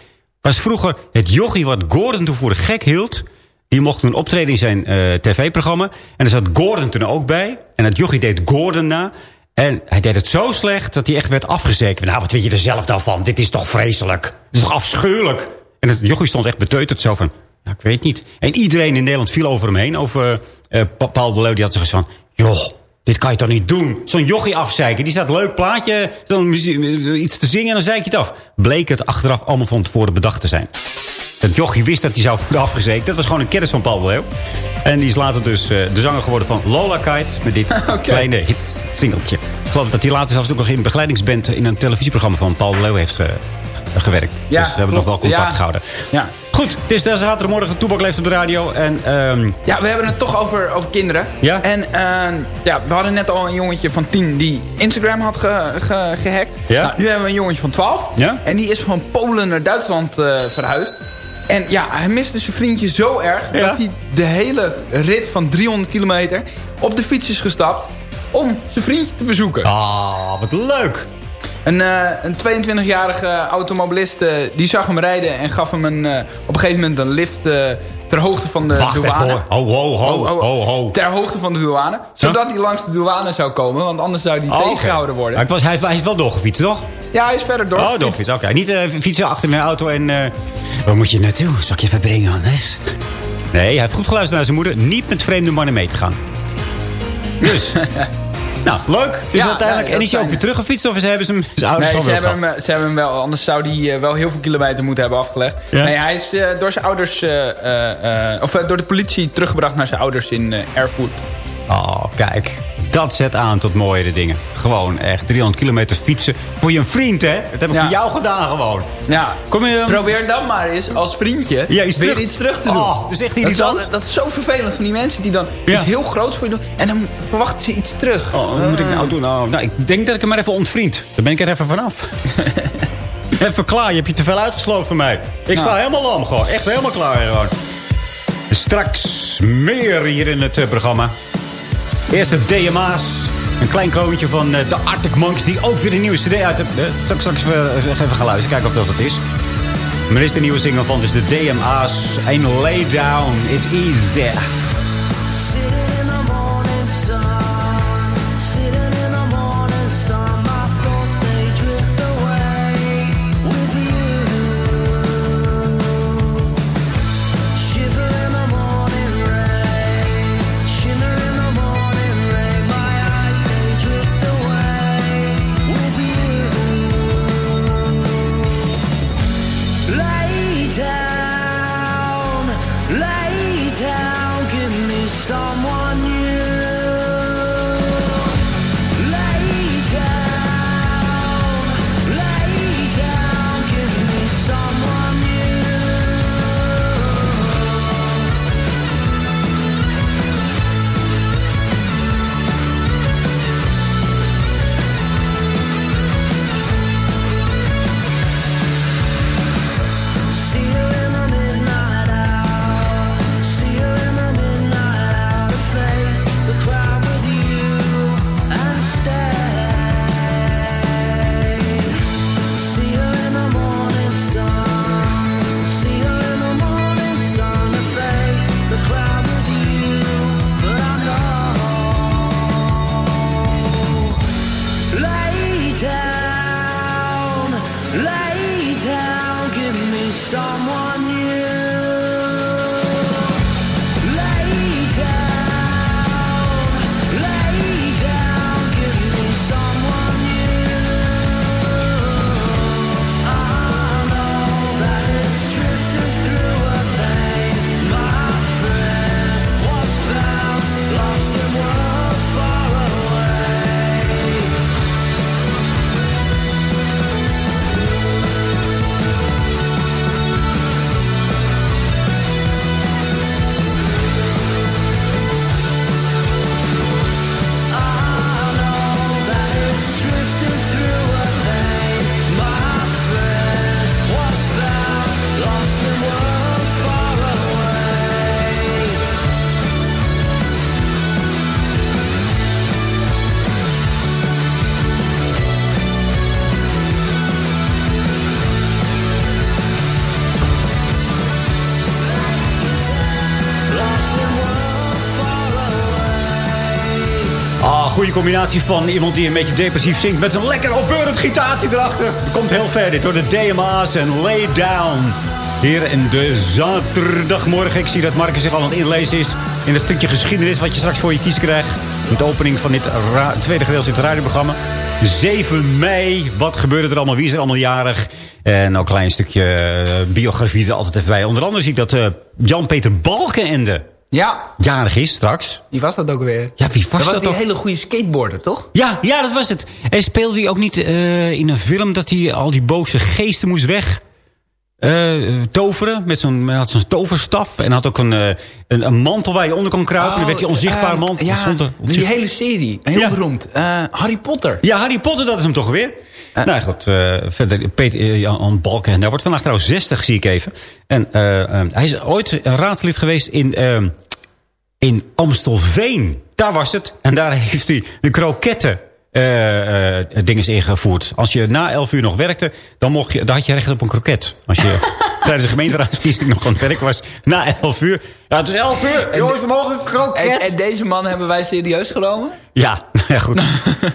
was vroeger het jochie wat Gordon toen voor de gek hield. Die mocht toen optreden in zijn eh, tv-programma. En er zat Gordon toen ook bij. En het jochie deed Gordon na. En hij deed het zo slecht dat hij echt werd afgezekerd. Nou, wat weet je er zelf dan van? Dit is toch vreselijk? Dit is toch afschuwelijk? En het jochie stond echt beteuterd zo van... Nou, ik weet niet. En iedereen in Nederland viel over hem heen. Over eh, Pa- Paul de Leeuw. Die had zoiets van... Joh, dit kan je toch niet doen? Zo'n jochie afzeiken. Die staat leuk plaatje, dan muzie- iets te zingen en dan zeik je het af. Bleek het achteraf allemaal van tevoren bedacht te zijn. Het jochie wist dat hij zou worden afgezekerd. Dat was gewoon een kennis van Paul de Leeuw. En die is later dus eh, de zanger geworden van Lola Kite. Met dit <laughs> kleine hit singeltje. Ik geloof dat hij later zelfs ook nog in begeleidingsband... in een televisieprogramma van Paul de Leeuw heeft eh, gewerkt. Ja, dus we hebben nog wel contact Ja. gehouden. Ja. Goed, het is de zaterdagmorgen. Toebak leeft op de radio. En ehm, Ja, we hebben het toch over, over kinderen. Ja? En eh, ja, we hadden net al een jongetje van 10 die Instagram had ge, ge- gehackt. Ja? Nou, nu hebben we een jongetje van 12. Ja? En die is van Polen naar Duitsland eh, verhuisd. En ja, hij miste zijn vriendje zo erg... Ja? dat hij de hele rit van 300 kilometer op de fiets is gestapt... om zijn vriendje te bezoeken. ah, wat leuk. Een, eh, een 22-jarige automobilist eh, die zag hem rijden... en gaf hem een, eh, op een gegeven moment een lift ter hoogte van de Wacht douane. hoor. Ho, ho, ho, Oh, oh, ho, ho. Ter hoogte van de douane. Zodat hij langs de douane zou komen. Want anders zou hij Oh, tegengehouden worden. Maar ik was, hij, hij is wel doorgefietst, toch? Ja, hij is verder door. Oh, doorgefietst. Oké. Niet fietsen achter een auto en... waar moet je naartoe? Zal ik je even brengen, Hannes? Nee, hij heeft goed geluisterd naar zijn moeder. Niet met vreemde mannen mee te gaan. Dus... <laughs> nou, leuk. Dus Ja, uiteindelijk... ja, en is hij ook weer teruggefietst? Of is- hebben ze hem zijn ouders Nee, ze hebben, hem, ze hebben hem wel. Anders zou hij eh, wel heel veel kilometer moeten hebben afgelegd. Ja? Nee, hij is eh, door zijn ouders... eh, of door de politie teruggebracht naar zijn ouders in Erfurt. Oh, kijk. Dat zet aan tot mooiere dingen. Gewoon echt 300 kilometer fietsen. Voor je een vriend, hè? Dat heb ik Ja. voor jou gedaan gewoon. Ja, Kom je... probeer dan maar eens als vriendje Ja, iets weer terug- iets terug te doen. Oh, dus echt dat, is dat is zo vervelend van die mensen die dan Ja. iets heel groots voor je doen. En dan verwachten ze iets terug. Oh, wat moet ik nou doen? Nou, nou, ik denk dat ik hem maar even ontvriend. Dan ben ik er even vanaf. <laughs> even klaar, je hebt je te veel uitgesloten voor mij. Ik sta Nou. helemaal lam gewoon. Echt helemaal klaar gewoon. Straks meer hier in het eh, programma. Eerst de DMA's. Een klein kroontje van eh, de Arctic Monks... die ook weer een nieuwe cd uit hebben. Uh, straks straks even, even gaan luisteren, kijken of dat het is. Maar is de nieuwe single van, dus de DMA's. En Lay Down, It Easy. Goede combinatie van iemand die een beetje depressief zingt... met een lekker opbeurend gitaartje erachter. Komt heel ver dit door de DMA's en Lay Down. Hier in de zaterdagmorgen. Ik zie dat Marcus zich al aan het inlezen is... in het stukje geschiedenis wat je straks voor je kies krijgt. Met de opening van dit tweede gedeelte in het radioprogramma. 7 mei. Wat gebeurde er allemaal? Wie is er allemaal jarig? En ook een klein stukje eh, biografie er altijd even bij. Onder andere zie ik dat eh, Jan-Peter Balkenende... Ja. jarig is straks. Wie was dat ook weer? Ja, wie was dat? was dat die ook? hele goede skateboarder, toch? Ja, ja, dat was het. En speelde hij ook niet eh, in een film dat hij al die boze geesten moest weg eh, toveren? Met zo'n had zo'n toverstaf. En had ook een, eh, een, een mantel waar je onder kon kruipen. dan werd hij onzichtbaar eh, mantel. Ja, stond er die hele serie. Heel Ja. beroemd. Harry Potter. Ja, Harry Potter, dat is hem toch weer. nou goed, verder Peter Jan Balken. Hij wordt vandaag trouwens 60, zie ik even. En hij is ooit raadslid geweest in, eh, in Amstelveen. Daar was het. En daar heeft hij de kroketten eh eh dinges ingevoerd. Als je na 11 uur nog werkte, dan, mocht je, dan had je recht op een kroket. Als je <laughs> tijdens de gemeenteraadsverkiezing nog aan het werk was, na 11 uur. Ja, het is 11 uur. Jongens, we mogen een kroket. En, en deze man hebben wij serieus genomen? Ja, nou <laughs> ja, goed.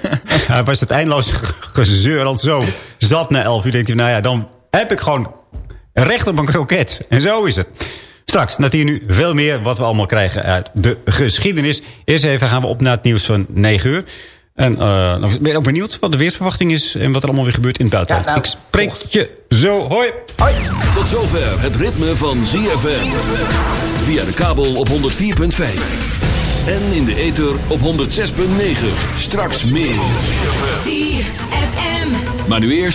<laughs> Hij was het eindeloos ge- gezeur al zo zat na 11 uur. denk je, nou ja, dan heb ik gewoon recht op een kroket. En zo is het. Straks, na tien uur, veel meer wat we allemaal krijgen uit de geschiedenis. Eerst even gaan we op naar het nieuws van 9 uur. En eh, dan ben ik ook benieuwd wat de weersverwachting is... en wat er allemaal weer gebeurt in het buitenland. Ja, nou, ik spreek je zo. Hoi. Tot zover het ritme van ZFM. Via de kabel op 104.5. En in de ether op 106.9. Straks meer. ZFM. Maar nu eerst...